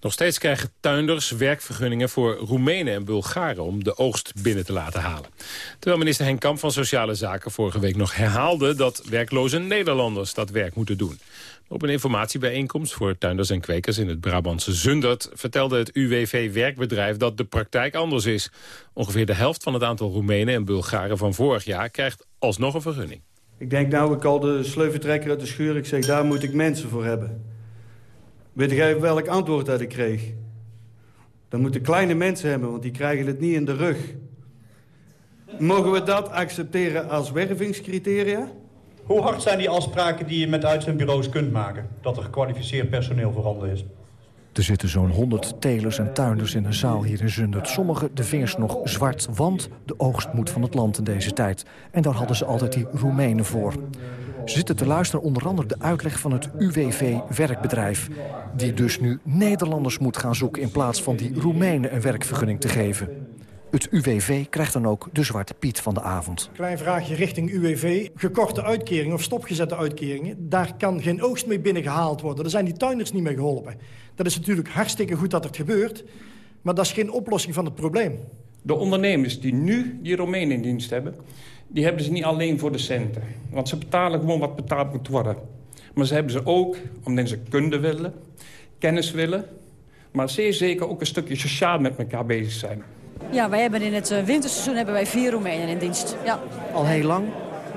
Nog steeds krijgen tuinders werkvergunningen voor Roemenen en Bulgaren... om de oogst binnen te laten halen. Terwijl minister Henk Kamp van Sociale Zaken vorige week nog herhaalde... dat werkloze Nederlanders dat werk moeten doen. Op een informatiebijeenkomst voor tuinders en kwekers in het Brabantse Zundert... vertelde het UWV-werkbedrijf dat de praktijk anders is. Ongeveer de helft van het aantal Roemenen en Bulgaren van vorig jaar... krijgt alsnog een vergunning. Ik denk nou, ik al de sleuvetrekker uit de schuur. Ik zeg, daar moet ik mensen voor hebben. Weet jij welk antwoord dat ik kreeg? Dan moeten kleine mensen hebben, want die krijgen het niet in de rug. Mogen we dat accepteren als wervingscriteria? Hoe hard zijn die afspraken die je met uitzendbureaus kunt maken? Dat er gekwalificeerd personeel voorhanden is? Er zitten zo'n 100 telers en tuinders in een zaal hier in Zundert. Sommigen de vingers nog zwart, want de oogst moet van het land in deze tijd. En daar hadden ze altijd die Roemenen voor. Ze zitten te luisteren onder andere de uitleg van het UWV-werkbedrijf... die dus nu Nederlanders moet gaan zoeken... in plaats van die Roemenen een werkvergunning te geven. Het UWV krijgt dan ook de Zwarte Piet van de avond. Klein vraagje richting UWV. Gekorte uitkeringen of stopgezette uitkeringen... daar kan geen oogst mee binnengehaald worden. Daar zijn die tuinders niet mee geholpen. Dat is natuurlijk hartstikke goed dat het gebeurt... maar dat is geen oplossing van het probleem. De ondernemers die nu die Romeinen in dienst hebben... die hebben ze niet alleen voor de centen. Want ze betalen gewoon wat betaald moet worden. Maar ze hebben ze ook omdat ze kunde willen, kennis willen... maar zeer zeker ook een stukje sociaal met elkaar bezig zijn. Ja, wij hebben in het eh, winterseizoen hebben wij vier Roemenen in dienst. Ja. Al heel lang?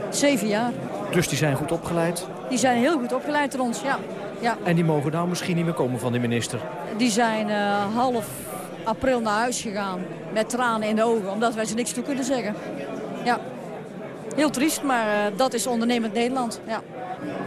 Zeven jaar. Dus die zijn goed opgeleid? Die zijn heel goed opgeleid door ons, ja. ja. En die mogen nou misschien niet meer komen van de minister? Die zijn uh, half april naar huis gegaan met tranen in de ogen, omdat wij ze niks toe kunnen zeggen. Ja. Heel triest, maar uh, dat is ondernemend Nederland. Ja.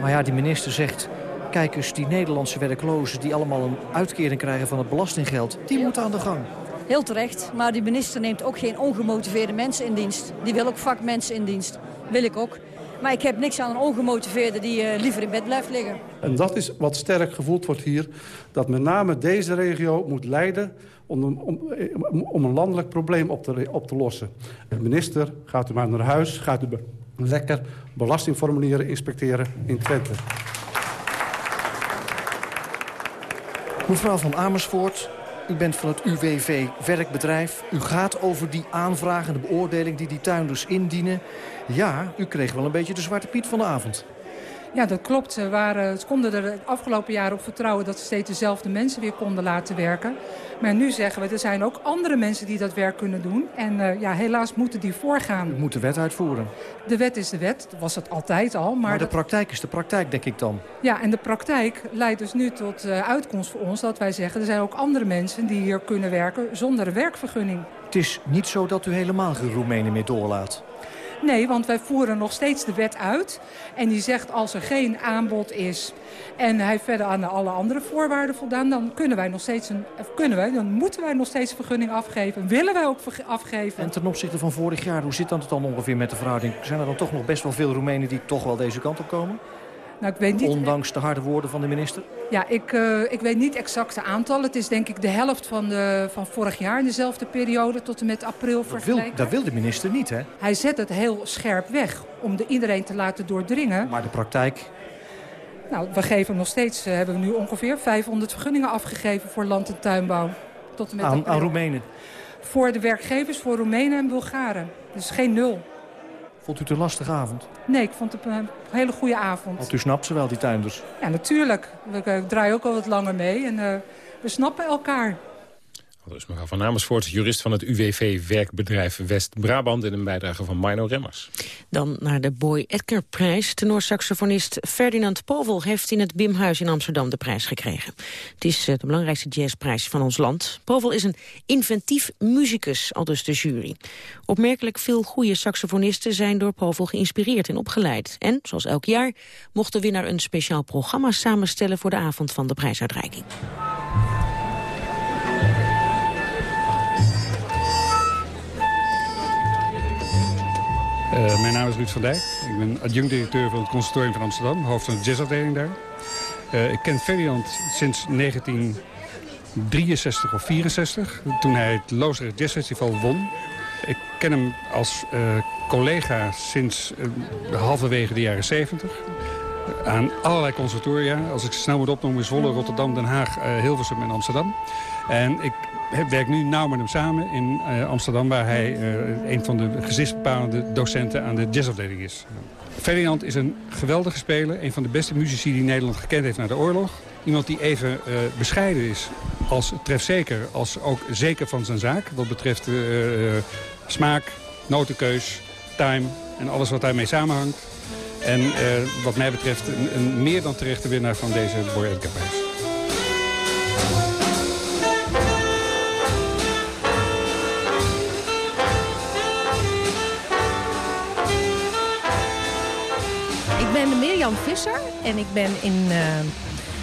Maar ja, die minister zegt... Kijk eens, die Nederlandse werklozen die allemaal een uitkering krijgen van het belastinggeld... die moeten aan de gang. Heel terecht, maar die minister neemt ook geen ongemotiveerde mensen in dienst. Die wil ook vakmensen in dienst. Wil ik ook. Maar ik heb niks aan een ongemotiveerde die uh, liever in bed blijft liggen. En dat is wat sterk gevoeld wordt hier. Dat met name deze regio moet leiden om een, om, om een landelijk probleem op te, op te lossen. De minister, gaat u maar naar huis. Gaat u lekker belastingformulieren inspecteren in Twente. Mevrouw van Amersfoort, u bent van het UWV-werkbedrijf. U gaat over die aanvragen, de beoordeling die die tuinders indienen. Ja, u kreeg wel een beetje de zwarte piet van de avond. Ja, dat klopt. Ze, waren, ze konden er het afgelopen jaar op vertrouwen dat ze steeds dezelfde mensen weer konden laten werken. Maar nu zeggen we, er zijn ook andere mensen die dat werk kunnen doen. En uh, ja, helaas moeten die voorgaan. U moet de wet uitvoeren. De wet is de wet, dat was het altijd al. Maar, maar de dat... praktijk is de praktijk, denk ik dan. Ja, en de praktijk leidt dus nu tot uh, uitkomst voor ons dat wij zeggen... er zijn ook andere mensen die hier kunnen werken zonder een werkvergunning. Het is niet zo dat u helemaal geen Roemenen meer doorlaat. Nee, want wij voeren nog steeds de wet uit. En die zegt als er geen aanbod is en hij verder aan alle andere voorwaarden voldaan... dan kunnen wij nog steeds een, kunnen wij, dan moeten wij nog steeds vergunning afgeven. Willen wij ook afgeven. En ten opzichte van vorig jaar, hoe zit dat dan ongeveer met de verhouding? Zijn er dan toch nog best wel veel Roemenen die toch wel deze kant op komen? Nou, ik weet niet... Ondanks de harde woorden van de minister? Ja, ik, uh, ik weet niet exact de aantal. Het is denk ik de helft van, de, van vorig jaar in dezelfde periode tot en met april dat wil, dat wil de minister niet, hè? Hij zet het heel scherp weg om de iedereen te laten doordringen. Maar de praktijk? Nou, we geven nog steeds, uh, hebben we nu ongeveer 500 vergunningen afgegeven voor land- en tuinbouw. Tot en met aan, aan Roemenen? Voor de werkgevers, voor Roemenen en Bulgaren. Dus geen nul. Vond u het een lastige avond? Nee, ik vond het een hele goede avond. Want u snapt ze wel, die tuinders? Ja, natuurlijk. We draaien ook al wat langer mee en uh, we snappen elkaar. Dus mevrouw Van Amersfoort, jurist van het UWV-werkbedrijf West-Brabant... in een bijdrage van Mino Remmers. Dan naar de Boy Edgar-prijs. Tenorsaxofonist Ferdinand Povel heeft in het Bimhuis in Amsterdam de prijs gekregen. Het is de belangrijkste jazzprijs van ons land. Povel is een inventief muzikus, aldus de jury. Opmerkelijk veel goede saxofonisten zijn door Povel geïnspireerd en opgeleid. En, zoals elk jaar, mocht de winnaar een speciaal programma samenstellen... voor de avond van de prijsuitreiking. Uh, mijn naam is Ruud van Dijk. Ik ben adjunct-directeur van het Conservatorium van Amsterdam, hoofd van de jazzafdeling daar. Uh, ik ken Ferdinand sinds 1963 of 64, toen hij het Loosdrecht Jazz Festival won. Ik ken hem als uh, collega sinds halverwege de jaren 70. Aan allerlei conservatoria. Als ik ze snel moet opnoemen, Zwolle, Rotterdam, Den Haag, uh, Hilversum en Amsterdam. En ik werk nu nauw met hem samen in uh, Amsterdam... waar hij uh, een van de gezichtsbepalende docenten aan de jazzafdeling is. Ferdinand is een geweldige speler. Een van de beste muzici die Nederland gekend heeft na de oorlog. Iemand die even bescheiden is als trefzeker, als ook zeker van zijn zaak. Wat betreft smaak, notenkeus, time en alles wat daarmee samenhangt. En uh, wat mij betreft een, een, meer dan terechte winnaar van deze Boy Edgar prijs. Ik ben Mirjam Visser en ik ben, in, uh,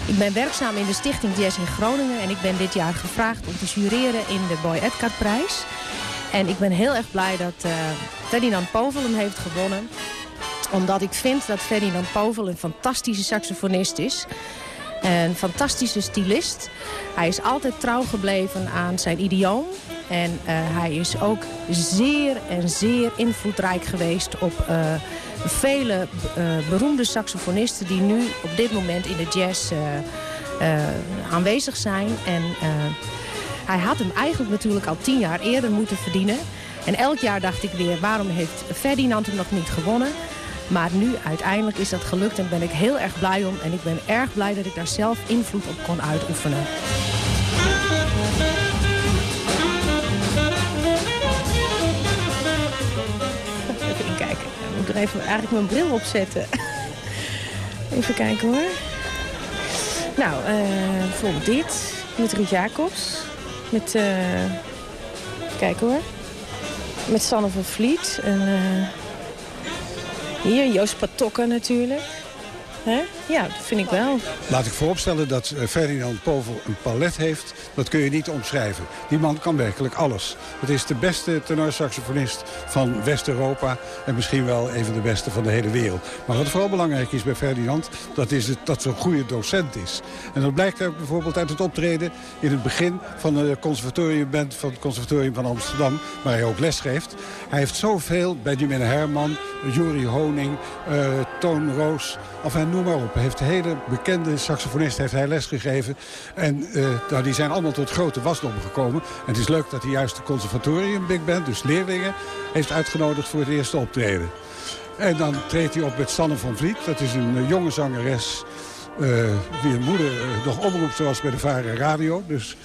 ik ben werkzaam in de Stichting Jazz in Groningen. En ik ben dit jaar gevraagd om te jureren in de Boy Edgar prijs. En ik ben heel erg blij dat uh, Ferdinand Povel hem heeft gewonnen omdat ik vind dat Ferdinand Povel een fantastische saxofonist is. Een fantastische stylist. Hij is altijd trouw gebleven aan zijn idioom. En uh, hij is ook zeer en zeer invloedrijk geweest op uh, vele uh, beroemde saxofonisten... die nu op dit moment in de jazz aanwezig zijn. En hij had hem eigenlijk natuurlijk al tien jaar eerder moeten verdienen. En elk jaar dacht ik weer, waarom heeft Ferdinand hem nog niet gewonnen? Maar nu uiteindelijk is dat gelukt en ben ik heel erg blij om. En ik ben erg blij dat ik daar zelf invloed op kon uitoefenen. Even kijken. Ik moet er even eigenlijk mijn bril opzetten. Even kijken hoor. Nou, bijvoorbeeld dit. Met Ruud Jacobs. Met, uh, kijken hoor. Met Sanne van Vliet. En, uh, hier, Joost Patokken natuurlijk. He? Ja, dat vind ik wel. Laat ik vooropstellen dat Ferdinand Povel een palet heeft. Dat kun je niet omschrijven. Die man kan werkelijk alles. Het is de beste tenorsaxofonist van West-Europa... en misschien wel een van de beste van de hele wereld. Maar wat vooral belangrijk is bij Ferdinand... dat is het, dat zo'n goede docent is. En dat blijkt ook bijvoorbeeld uit het optreden... in het begin van de conservatoriumband van het Conservatorium van Amsterdam... waar hij ook les geeft. Hij heeft zoveel, Benjamin Herman, Jury Honing, uh, Toon Roos... noem maar op. Heeft hele bekende saxofonist heeft hij lesgegeven. En uh, nou, die zijn allemaal tot grote wasdom gekomen. En het is leuk dat hij juist de conservatorium Big Band, dus leerlingen, heeft uitgenodigd voor het eerste optreden. En dan treedt hij op met Sanne van Vliet. Dat is een uh, jonge zangeres wie een moeder uh, nog omroepster was bij de Varen Radio. Dus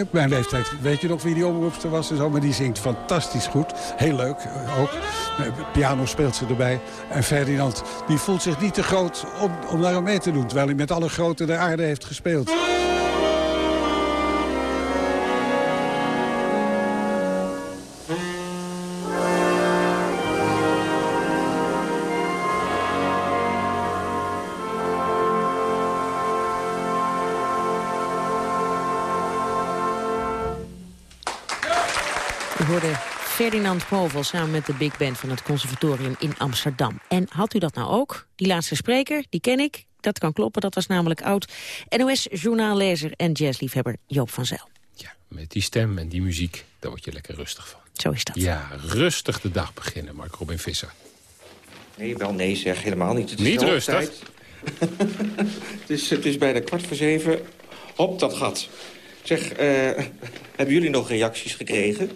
op mijn leeftijd weet je nog wie die omroepster was en zo. Maar die zingt fantastisch goed. Heel leuk ook. Piano speelt ze erbij. En Ferdinand die voelt zich niet te groot om, om mee te doen. Terwijl hij met alle grote der aarde heeft gespeeld. Ferdinand Povel samen met de Big Band van het Conservatorium in Amsterdam. En had u dat nou ook? Die laatste spreker, die ken ik. Dat kan kloppen, dat was namelijk oud NOS-journaallezer en jazzliefhebber Joop van Zijl. Ja, met die stem en die muziek, daar word je lekker rustig van. Zo is dat. Ja, rustig de dag beginnen, Mark Robin Visser. Nee, wel nee zeg, helemaal niet. Het is niet rustig? het, is, het is bijna kwart voor zeven. Op dat gat. Zeg, uh, hebben jullie nog reacties gekregen?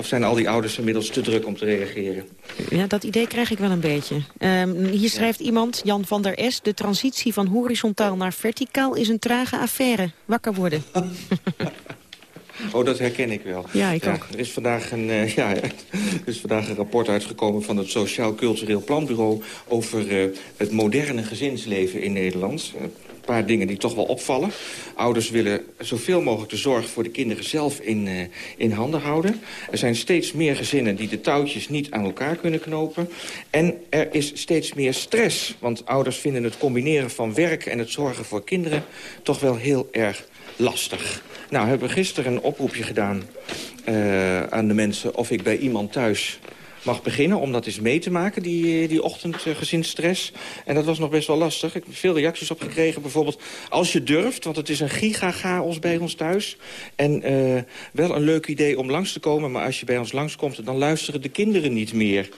Of zijn al die ouders inmiddels te druk om te reageren? Ja, dat idee krijg ik wel een beetje. Um, hier schrijft ja. iemand, Jan van der S... de transitie van horizontaal naar verticaal is een trage affaire. Wakker worden. Oh, dat herken ik wel. Ja, ik ja, ook. Er is, vandaag een, uh, ja, er is vandaag een rapport uitgekomen van het Sociaal Cultureel Planbureau... over uh, het moderne gezinsleven in Nederland. Paar dingen die toch wel opvallen. Ouders willen zoveel mogelijk de zorg voor de kinderen zelf in, uh, in handen houden. Er zijn steeds meer gezinnen die de touwtjes niet aan elkaar kunnen knopen. En er is steeds meer stress. Want ouders vinden het combineren van werk en het zorgen voor kinderen... toch wel heel erg lastig. Nou, hebben gisteren een oproepje gedaan uh, aan de mensen... of ik bij iemand thuis mag beginnen om dat eens mee te maken, die, die ochtendgezinsstress. En dat was nog best wel lastig. Ik heb veel reacties op gekregen, bijvoorbeeld als je durft... want het is een giga-chaos bij ons thuis. En uh, wel een leuk idee om langs te komen... maar als je bij ons langskomt, dan luisteren de kinderen niet meer.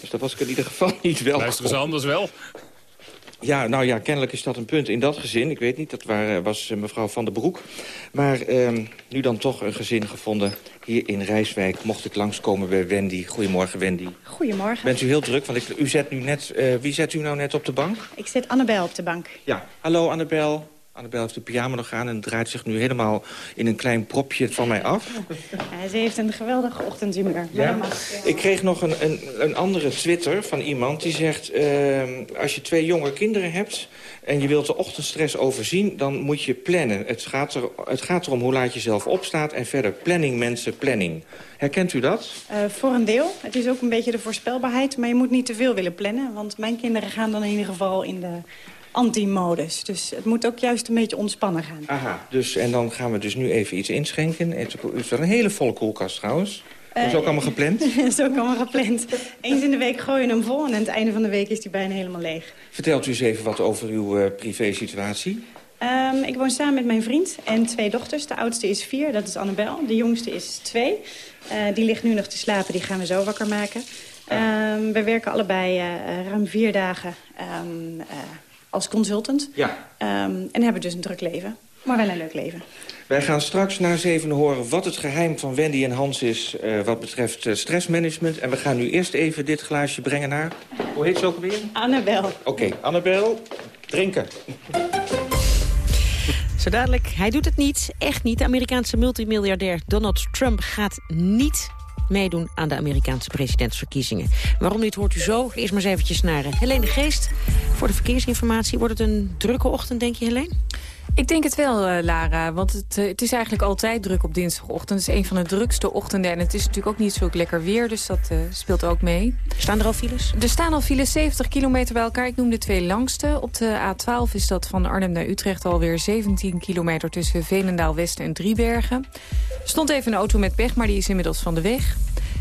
Dus dat was ik in ieder geval niet wel. Luisteren ze anders wel? Ja, nou ja, kennelijk is dat een punt in dat gezin. Ik weet niet, dat waar, was eh, mevrouw Van der Broek. Maar ehm, nu dan toch een gezin gevonden hier in Rijswijk. Mocht ik langskomen bij Wendy. Goedemorgen, Wendy. Goedemorgen. Bent u heel druk? Want ik, u zet nu net, uh, wie zet u nou net op de bank? Ik zet Annabel op de bank. Ja, hallo Annabel. Annabel heeft de pyjama nog aan en draait zich nu helemaal in een klein propje van mij af. Ja, ze heeft een geweldige ochtendhumeur. Ja? Ik kreeg nog een, een, een, andere Twitter van iemand die zegt... Uh, als je twee jonge kinderen hebt en je wilt de ochtendstress overzien... dan moet je plannen. Het gaat, er, het gaat erom hoe laat je zelf opstaat en verder planning mensen, planning. Herkent u dat? Uh, voor een deel. Het is ook een beetje de voorspelbaarheid. Maar je moet niet te veel willen plannen. Want mijn kinderen gaan dan in ieder geval in de anti-modus. Dus het moet ook juist een beetje ontspannen gaan. Aha, dus, en dan gaan we dus nu even iets inschenken. Het is wel een hele volle koelkast trouwens. Dat is ook allemaal gepland? Dat is ook allemaal gepland. Eens in de week gooi je hem vol en aan het einde van de week is die bijna helemaal leeg. Vertelt u eens even wat over uw uh, privé-situatie. Um, ik woon samen met mijn vriend en twee dochters. De oudste is vier, dat is Annabel. De jongste is twee. Uh, die ligt nu nog te slapen, die gaan we zo wakker maken. Um, we werken allebei uh, ruim vier dagen um, als consultant. Ja. Um, en hebben dus een druk leven. Maar wel een leuk leven. Wij gaan straks naar zeven horen wat het geheim van Wendy en Hans is... Uh, wat betreft uh, stressmanagement. En we gaan nu eerst even dit glaasje brengen naar... Hoe heet ze ook alweer? Annabel. Oké, okay, Annabel, drinken. Zo dadelijk, hij doet het niet, echt niet. De Amerikaanse multimiljardair Donald Trump gaat niet meedoen aan de Amerikaanse presidentsverkiezingen. Waarom niet hoort u zo? Eerst maar eens eventjes naar uh, Helene Geest voor de verkeersinformatie. Wordt het een drukke ochtend, denk je, Helene? Ik denk het wel, uh, Lara. Want het, uh, het, is eigenlijk altijd druk op dinsdagochtend. Het is een van de drukste ochtenden. En het is natuurlijk ook niet zo lekker weer. Dus dat uh, speelt ook mee. Staan er al files? Er staan al files 70 kilometer bij elkaar. Ik noem de twee langste. Op de A12 is dat van Arnhem naar Utrecht alweer 17 kilometer... tussen Veenendaal-Westen en Driebergen. Er stond even een auto met pech, maar die is inmiddels van de weg.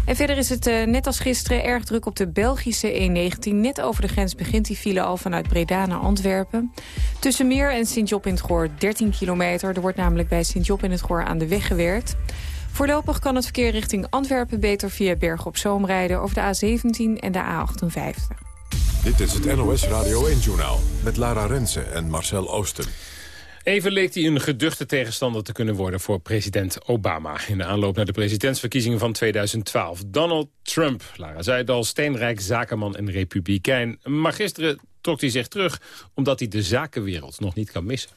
En verder is het uh, net als gisteren erg druk op de Belgische E19. Net over de grens begint die file al vanuit Breda naar Antwerpen. Tussen Meer en Sint-Job in het Goor 13 kilometer. Er wordt namelijk bij Sint-Job in het Goor aan de weg gewerkt. Voorlopig kan het verkeer richting Antwerpen beter via Bergen op Zoom rijden... over de A17 en de A58. Dit is het NOS Radio 1-journaal met Lara Rensen en Marcel Oosten. Even leek hij een geduchte tegenstander te kunnen worden voor president Obama... in de aanloop naar de presidentsverkiezingen van 2012. Donald Trump, Lara zei het al, steenrijk zakenman en republikein. Maar gisteren trok hij zich terug omdat hij de zakenwereld nog niet kan missen.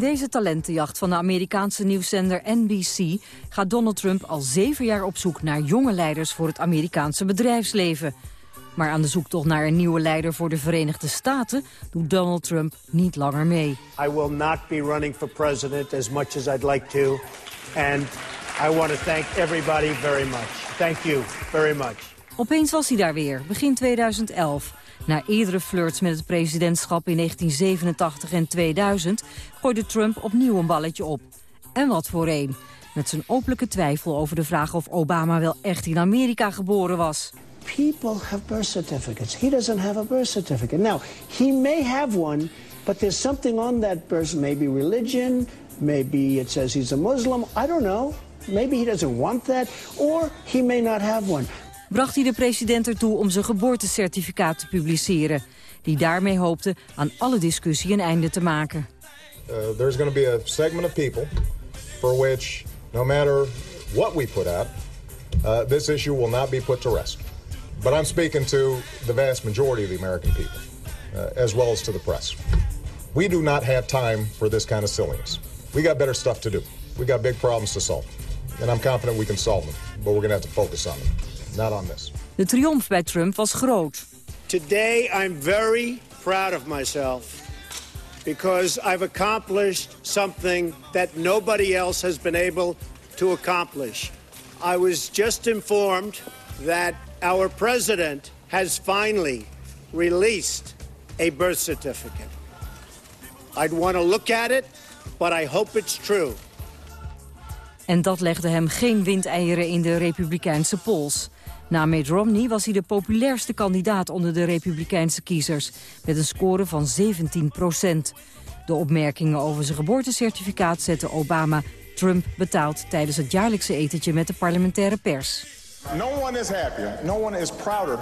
Deze talentenjacht van de Amerikaanse nieuwszender NBC... gaat Donald Trump al zeven jaar op zoek naar jonge leiders voor het Amerikaanse bedrijfsleven. Maar aan de zoektocht naar een nieuwe leider voor de Verenigde Staten... doet Donald Trump niet langer mee. I will not be running for president as much as I'd like to. And I want to thank everybody very much. Thank you very much. Opeens was hij daar weer, begin 2011. Na eerdere flirts met het presidentschap in 1987 en 2000... gooide Trump opnieuw een balletje op. En wat voor een. Met zijn openlijke twijfel over de vraag of Obama wel echt in Amerika geboren was. People have birth certificates. He doesn't have a birth certificate. Now, he may have one, but there's something on that birth, maybe religion, maybe it says he's a Muslim, I don't know. Maybe he doesn't want that, or he may not have one bracht hij de president ertoe om zijn geboortecertificaat te publiceren. Die daarmee hoopte aan alle discussie een einde te maken. Uh, there's going be a segment of people for which, no matter what we put out, uh, this issue will not be put to rest. But I'm speaking to the vast majority of the American people, uh, as well as to the press. We do not have time for this kind of silliness. We got better stuff to do. We got big problems to solve. And I'm confident we can solve them, but we're going have to focus on them. Not on this. De triomf bij Trump was groot. Today I'm very proud of myself because I've accomplished something that nobody else has been able to accomplish. I was just informed that our president has finally released a birth certificate. I'd want to look at it, but I hope it's true. En dat legde hem geen windeieren in de republikeinse polls. Na Mitt Romney was hij de populairste kandidaat onder de republikeinse kiezers... met een score van 17 procent. De opmerkingen over zijn geboortecertificaat zetten Obama Trump betaalt tijdens het jaarlijkse etentje met de parlementaire pers. No one is happier, no one is prouder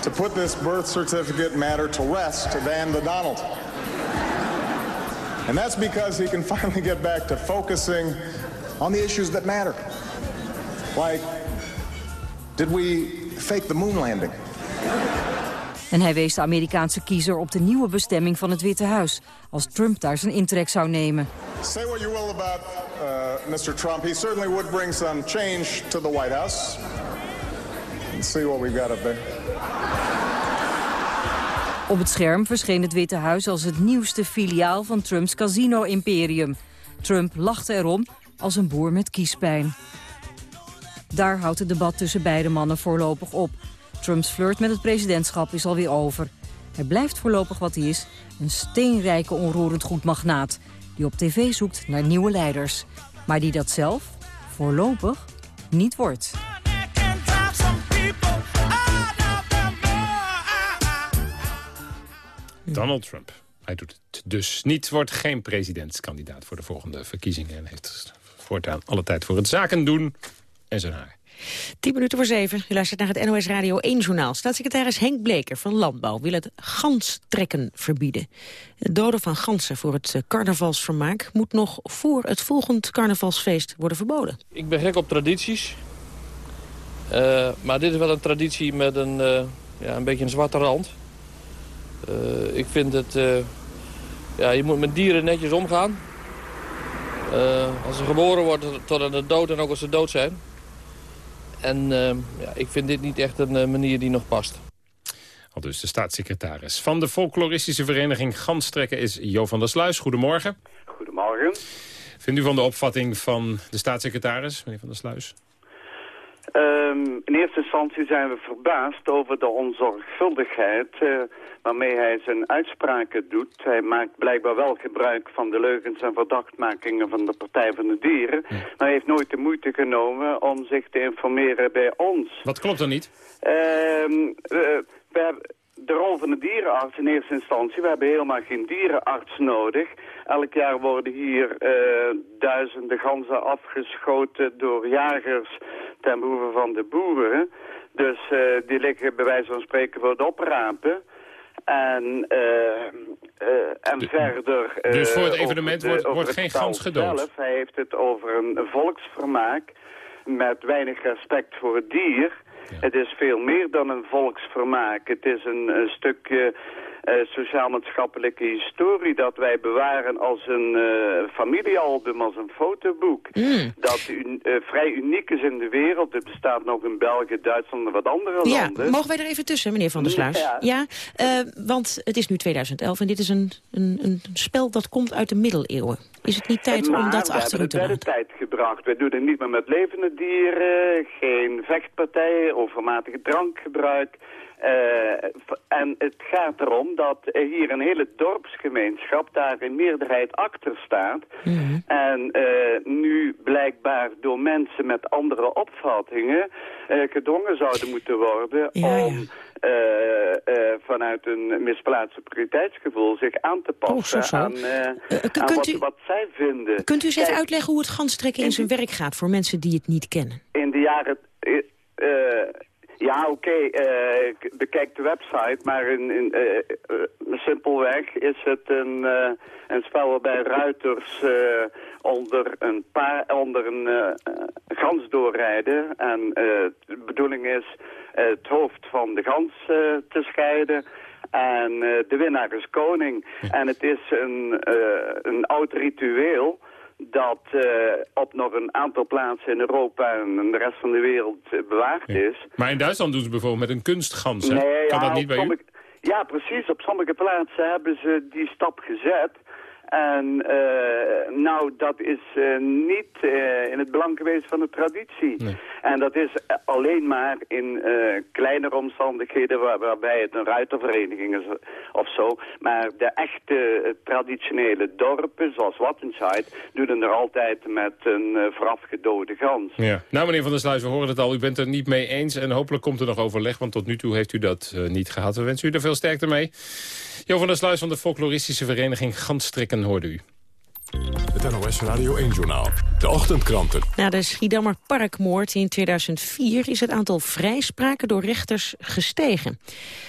to put this birth certificate matter to rest than the Donald. And that's because he can finally get back to focusing on the issues that matter. Like, did we fake the moon landing? En hij wees de Amerikaanse kiezer op de nieuwe bestemming van het Witte Huis... als Trump daar zijn intrek zou nemen. Say what you will about uh, Mr. Trump. He certainly would bring some change to the White House. Let's see what we've got up there. Op het scherm verscheen het Witte Huis als het nieuwste filiaal van Trumps casino-imperium. Trump lachte erom als een boer met kiespijn. Daar houdt het debat tussen beide mannen voorlopig op. Trumps flirt met het presidentschap is alweer over. Hij blijft voorlopig wat hij is, een steenrijke onroerend goedmagnaat... die op tv zoekt naar nieuwe leiders. Maar die dat zelf voorlopig niet wordt. Donald Trump. Hij doet het dus niet, wordt geen presidentskandidaat voor de volgende verkiezingen... en heeft voortaan alle tijd voor het zaken doen en zijn haar. 10 minuten voor zeven. U luistert naar het NOS Radio 1-journaal. Staatssecretaris Henk Bleker van Landbouw wil het ganstrekken verbieden. Het doden van ganzen voor het eh, carnavalsvermaak... moet nog voor het volgend carnavalsfeest worden verboden. Ik ben gek op tradities. Uh, maar dit is wel een traditie met een, uh, ja, een beetje een zwarte rand. Uh, ik vind het... ja, je moet met dieren netjes omgaan. als ze geboren worden tot aan de dood en ook als ze dood zijn. En uh, ja, ik vind dit niet echt een uh, manier die nog past. Al dus de staatssecretaris. Van de folkloristische vereniging Ganstrekken is Jo van der Sluis. Goedemorgen. Goedemorgen. Vindt u van de opvatting van de staatssecretaris, meneer van der Sluis? Um, in eerste instantie zijn we verbaasd over de onzorgvuldigheid uh, waarmee hij zijn uitspraken doet. Hij maakt blijkbaar wel gebruik van de leugens en verdachtmakingen van de Partij van de Dieren. Maar hij heeft nooit de moeite genomen om zich te informeren bij ons. Wat klopt er niet? We, we hebben de rol van de dierenarts in eerste instantie. We hebben helemaal geen dierenarts nodig. Elk jaar worden hier uh, duizenden ganzen afgeschoten door jagers ten behoeve van de boeren. Dus uh, die liggen bij wijze van spreken voor het oprapen. En, uh, en de, verder... dus voor het evenement wordt, wordt geen gans gedood? Zelf. Hij heeft het over een volksvermaak met weinig respect voor het dier... Ja. Het is veel meer dan een volksvermaak. Het is een, een stukje uh, sociaal-maatschappelijke historie dat wij bewaren als een uh, familiealbum, als een fotoboek. Mm. Dat un, uh, vrij uniek is in de wereld. Het bestaat nog in België, Duitsland en wat andere ja, landen. Mogen wij er even tussen, meneer Van der Sluis? Ja, ja want het is nu 2011 en dit is een, een, een spel dat komt uit de middeleeuwen. Is het niet tijd maar om dat achter u te laten? We hebben tijd gebracht. Wij doen het niet meer met levende dieren, geen vechtpartijen, overmatige drankgebruik. Uh, en het gaat erom dat hier een hele dorpsgemeenschap daar in meerderheid achter staat. Mm -hmm. En uh, nu blijkbaar door mensen met andere opvattingen uh, gedwongen zouden moeten worden ja, om... Ja. Uh, vanuit een misplaatst prioriteitsgevoel zich aan te passen oh, zo, zo. aan, aan wat, u, wat, zij vinden. Kunt u eens even uitleggen hoe het ganstrekken in zijn werk gaat voor mensen die het niet kennen? In de jaren... Ja, oké, okay. uh, bekijk de website, maar in, in, uh, uh, simpelweg is het een, een spel waarbij ruiters onder een, paar, onder een gans doorrijden. En de bedoeling is het hoofd van de gans te scheiden. En de winnaar is koning. En het is een, een oud ritueel dat uh, op nog een aantal plaatsen in Europa en de rest van de wereld uh, bewaard ja. is. Maar in Duitsland doen ze bijvoorbeeld met een kunstgans, hè? Nee, kan ja, dat niet bij sommige, u? Ja, precies. Op sommige plaatsen hebben ze die stap gezet. En uh, nou, dat is uh, niet uh, in het belang geweest van de traditie. Nee. En dat is alleen maar in kleinere omstandigheden waar, waarbij het een ruitervereniging is of zo. Maar de echte traditionele dorpen, zoals Wattenscheid, doen het er altijd met een voorafgedode gans. Ja. Nou, meneer Van der Sluis, we horen het al. U bent er niet mee eens en hopelijk komt er nog overleg, want tot nu toe heeft u dat niet gehad. We wensen u er veel sterkte mee. Jo van der Sluis van de folkloristische vereniging Ganstrikken hoorde u. Het NOS Radio 1-journaal. De ochtendkranten. Na de Schiedammer Parkmoord in 2004 is het aantal vrijspraken door rechters gestegen.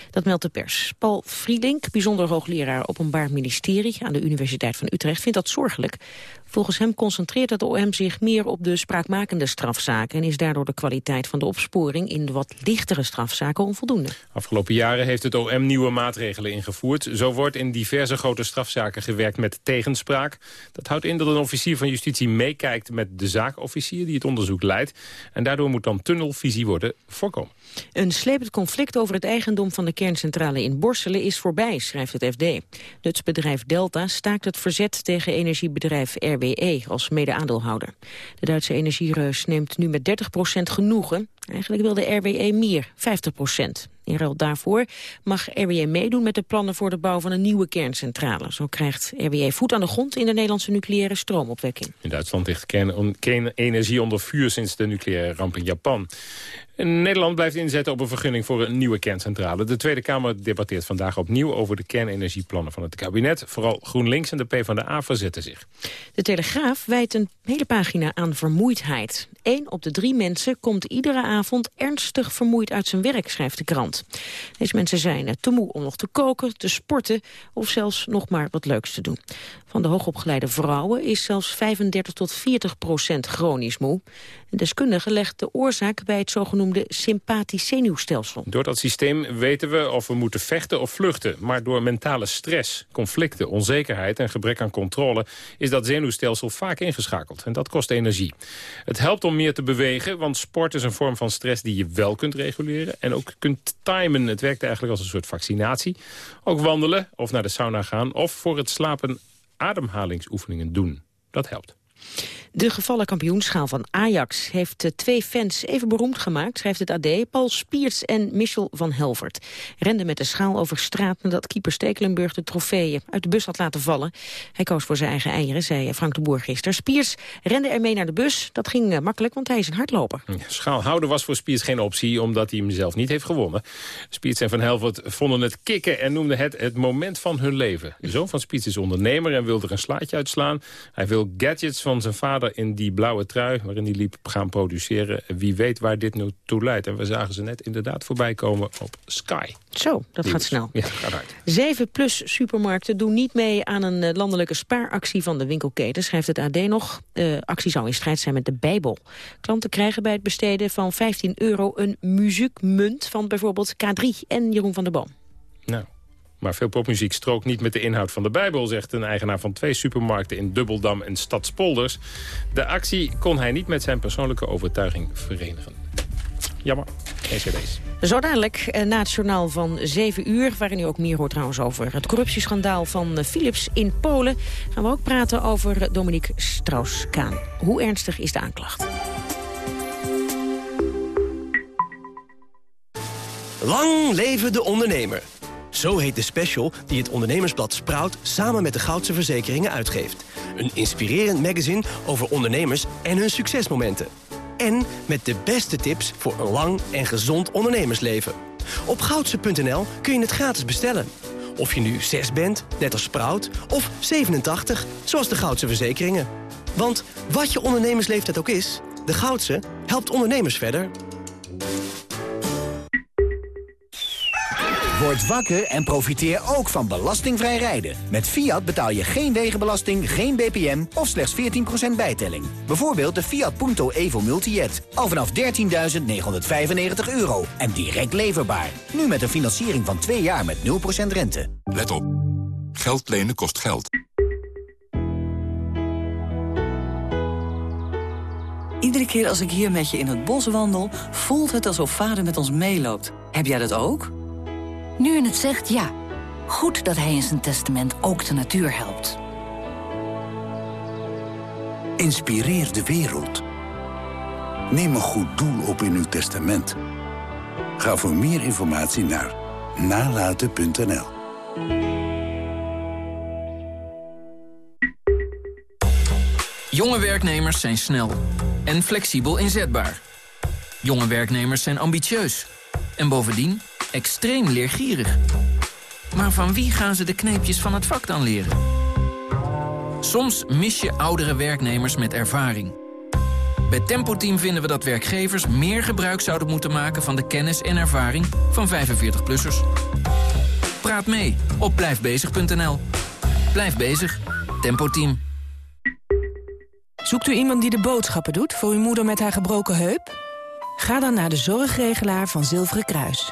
Dat meldt de pers. Paul Friedink, bijzonder hoogleraar openbaar ministerie aan de Universiteit van Utrecht, vindt dat zorgelijk. Volgens hem concentreert het OM zich meer op de spraakmakende strafzaken... en is daardoor de kwaliteit van de opsporing in de wat lichtere strafzaken onvoldoende. Afgelopen jaren heeft het OM nieuwe maatregelen ingevoerd. Zo wordt in diverse grote strafzaken gewerkt met tegenspraak. Dat houdt in dat een officier van justitie meekijkt met de zaakofficier... die het onderzoek leidt. En daardoor moet dan tunnelvisie worden voorkomen. Een slepend conflict over het eigendom van de kerncentrale in Borselen is voorbij, schrijft het FD. Nutsbedrijf Delta staakt het verzet tegen energiebedrijf RWE als mede-aandeelhouder. De Duitse energiereus neemt nu met 30% genoegen. Eigenlijk wil de RWE meer, 50 in ruil daarvoor mag RWE meedoen met de plannen voor de bouw van een nieuwe kerncentrale. Zo krijgt RWE voet aan de grond in de Nederlandse nucleaire stroomopwekking. In Duitsland ligt kernenergie onder vuur sinds de nucleaire ramp in Japan. Nederland blijft inzetten op een vergunning voor een nieuwe kerncentrale. De Tweede Kamer debatteert vandaag opnieuw over de kernenergieplannen van het kabinet. Vooral GroenLinks en de PvdA verzetten zich. De Telegraaf wijt een hele pagina aan vermoeidheid. Eén op de drie mensen komt iedere avond ernstig vermoeid uit zijn werk, schrijft de krant. Deze mensen zijn te moe om nog te koken, te sporten of zelfs nog maar wat leuks te doen. Van de hoogopgeleide vrouwen is zelfs 35 tot 40 procent chronisch moe. Een deskundige legt de oorzaak bij het zogenoemde sympathisch zenuwstelsel. Door dat systeem weten we of we moeten vechten of vluchten. Maar door mentale stress, conflicten, onzekerheid en gebrek aan controle... is dat zenuwstelsel vaak ingeschakeld. En dat kost energie. Het helpt om meer te bewegen, want sport is een vorm van stress... die je wel kunt reguleren en ook kunt timen. Het werkt eigenlijk als een soort vaccinatie. Ook wandelen of naar de sauna gaan of voor het slapen ademhalingsoefeningen doen. Dat helpt. De gevallen kampioenschaal van Ajax heeft twee fans even beroemd gemaakt, schrijft het AD. Paul Spiers en Michel van Helvert renden met de schaal over straat nadat keeper Stekelenburg de trofeeën uit de bus had laten vallen. Hij koos voor zijn eigen eieren, zei Frank de Boer gisteren. Spiers rende ermee naar de bus. Dat ging eh, makkelijk, want hij is een hardloper. Schaal houden was voor Spiers geen optie, omdat hij hem zelf niet heeft gewonnen. Spiers en van Helvert vonden het kicken en noemden het het moment van hun leven. De zoon van Spiers is ondernemer en wilde er een slaatje uitslaan. Hij wil gadgets van zijn vader in die blauwe trui waarin hij liep gaan produceren. Wie weet waar dit nu toe leidt. En we zagen ze net inderdaad voorbij komen op Sky. Zo, dat gaat snel. Ja, gaat hard. 7 plus supermarkten doen niet mee aan een eh, landelijke spaaractie van de winkelketen, schrijft het AD nog. De actie zou in strijd zijn met de Bijbel. Klanten krijgen bij het besteden van 15 euro een muziekmunt van bijvoorbeeld K3 en Jeroen van der Boom. Nou, maar veel popmuziek strookt niet met de inhoud van de Bijbel... zegt een eigenaar van twee supermarkten in Dubbeldam en Stadspolders. De actie kon hij niet met zijn persoonlijke overtuiging verenigen. Jammer, cd's. Zo dadelijk eh, na het journaal van 7 uur... waarin u ook meer hoort trouwens over het corruptieschandaal van eh, Philips in Polen... gaan we ook praten over Dominique Strauss-Kaan. Hoe ernstig is de aanklacht? Lang leven de ondernemer. Zo heet de special die het ondernemersblad Sprout samen met de Goudse Verzekeringen uitgeeft. Een inspirerend magazine over ondernemers en hun succesmomenten. En met de beste tips voor een lang en gezond ondernemersleven. Op goudse.nl kun je het gratis bestellen. Of je nu 6 bent, net als Sprout, of 87, zoals de Goudse Verzekeringen. Want wat je ondernemersleeftijd ook is, de Goudse helpt ondernemers verder. Word wakker en profiteer ook van belastingvrij rijden. Met Fiat betaal je geen wegenbelasting, geen BPM of slechts 14% bijtelling. Bijvoorbeeld de Fiat Punto Evo Multijet. Al vanaf 13.995 euro en direct leverbaar. Nu met een financiering van 2 jaar met 0% rente. Let op. Geld lenen kost geld. Iedere keer als ik hier met je in het bos wandel... voelt het alsof vader met ons meeloopt. Heb jij dat ook? Nu je het zegt, ja. Goed dat hij in zijn testament ook de natuur helpt. Inspireer de wereld. Neem een goed doel op in uw testament. Ga voor meer informatie naar nalaten.nl. Jonge werknemers zijn snel en flexibel inzetbaar. Jonge werknemers zijn ambitieus. En bovendien extreem leergierig. Maar van wie gaan ze de kneepjes van het vak dan leren? Soms mis je oudere werknemers met ervaring. Bij Tempo Team vinden we dat werkgevers meer gebruik zouden moeten maken... van de kennis en ervaring van 45-plussers. Praat mee op blijfbezig.nl. Blijf bezig. Tempo Team. Zoekt u iemand die de boodschappen doet voor uw moeder met haar gebroken heup? Ga dan naar de zorgregelaar van Zilveren Kruis.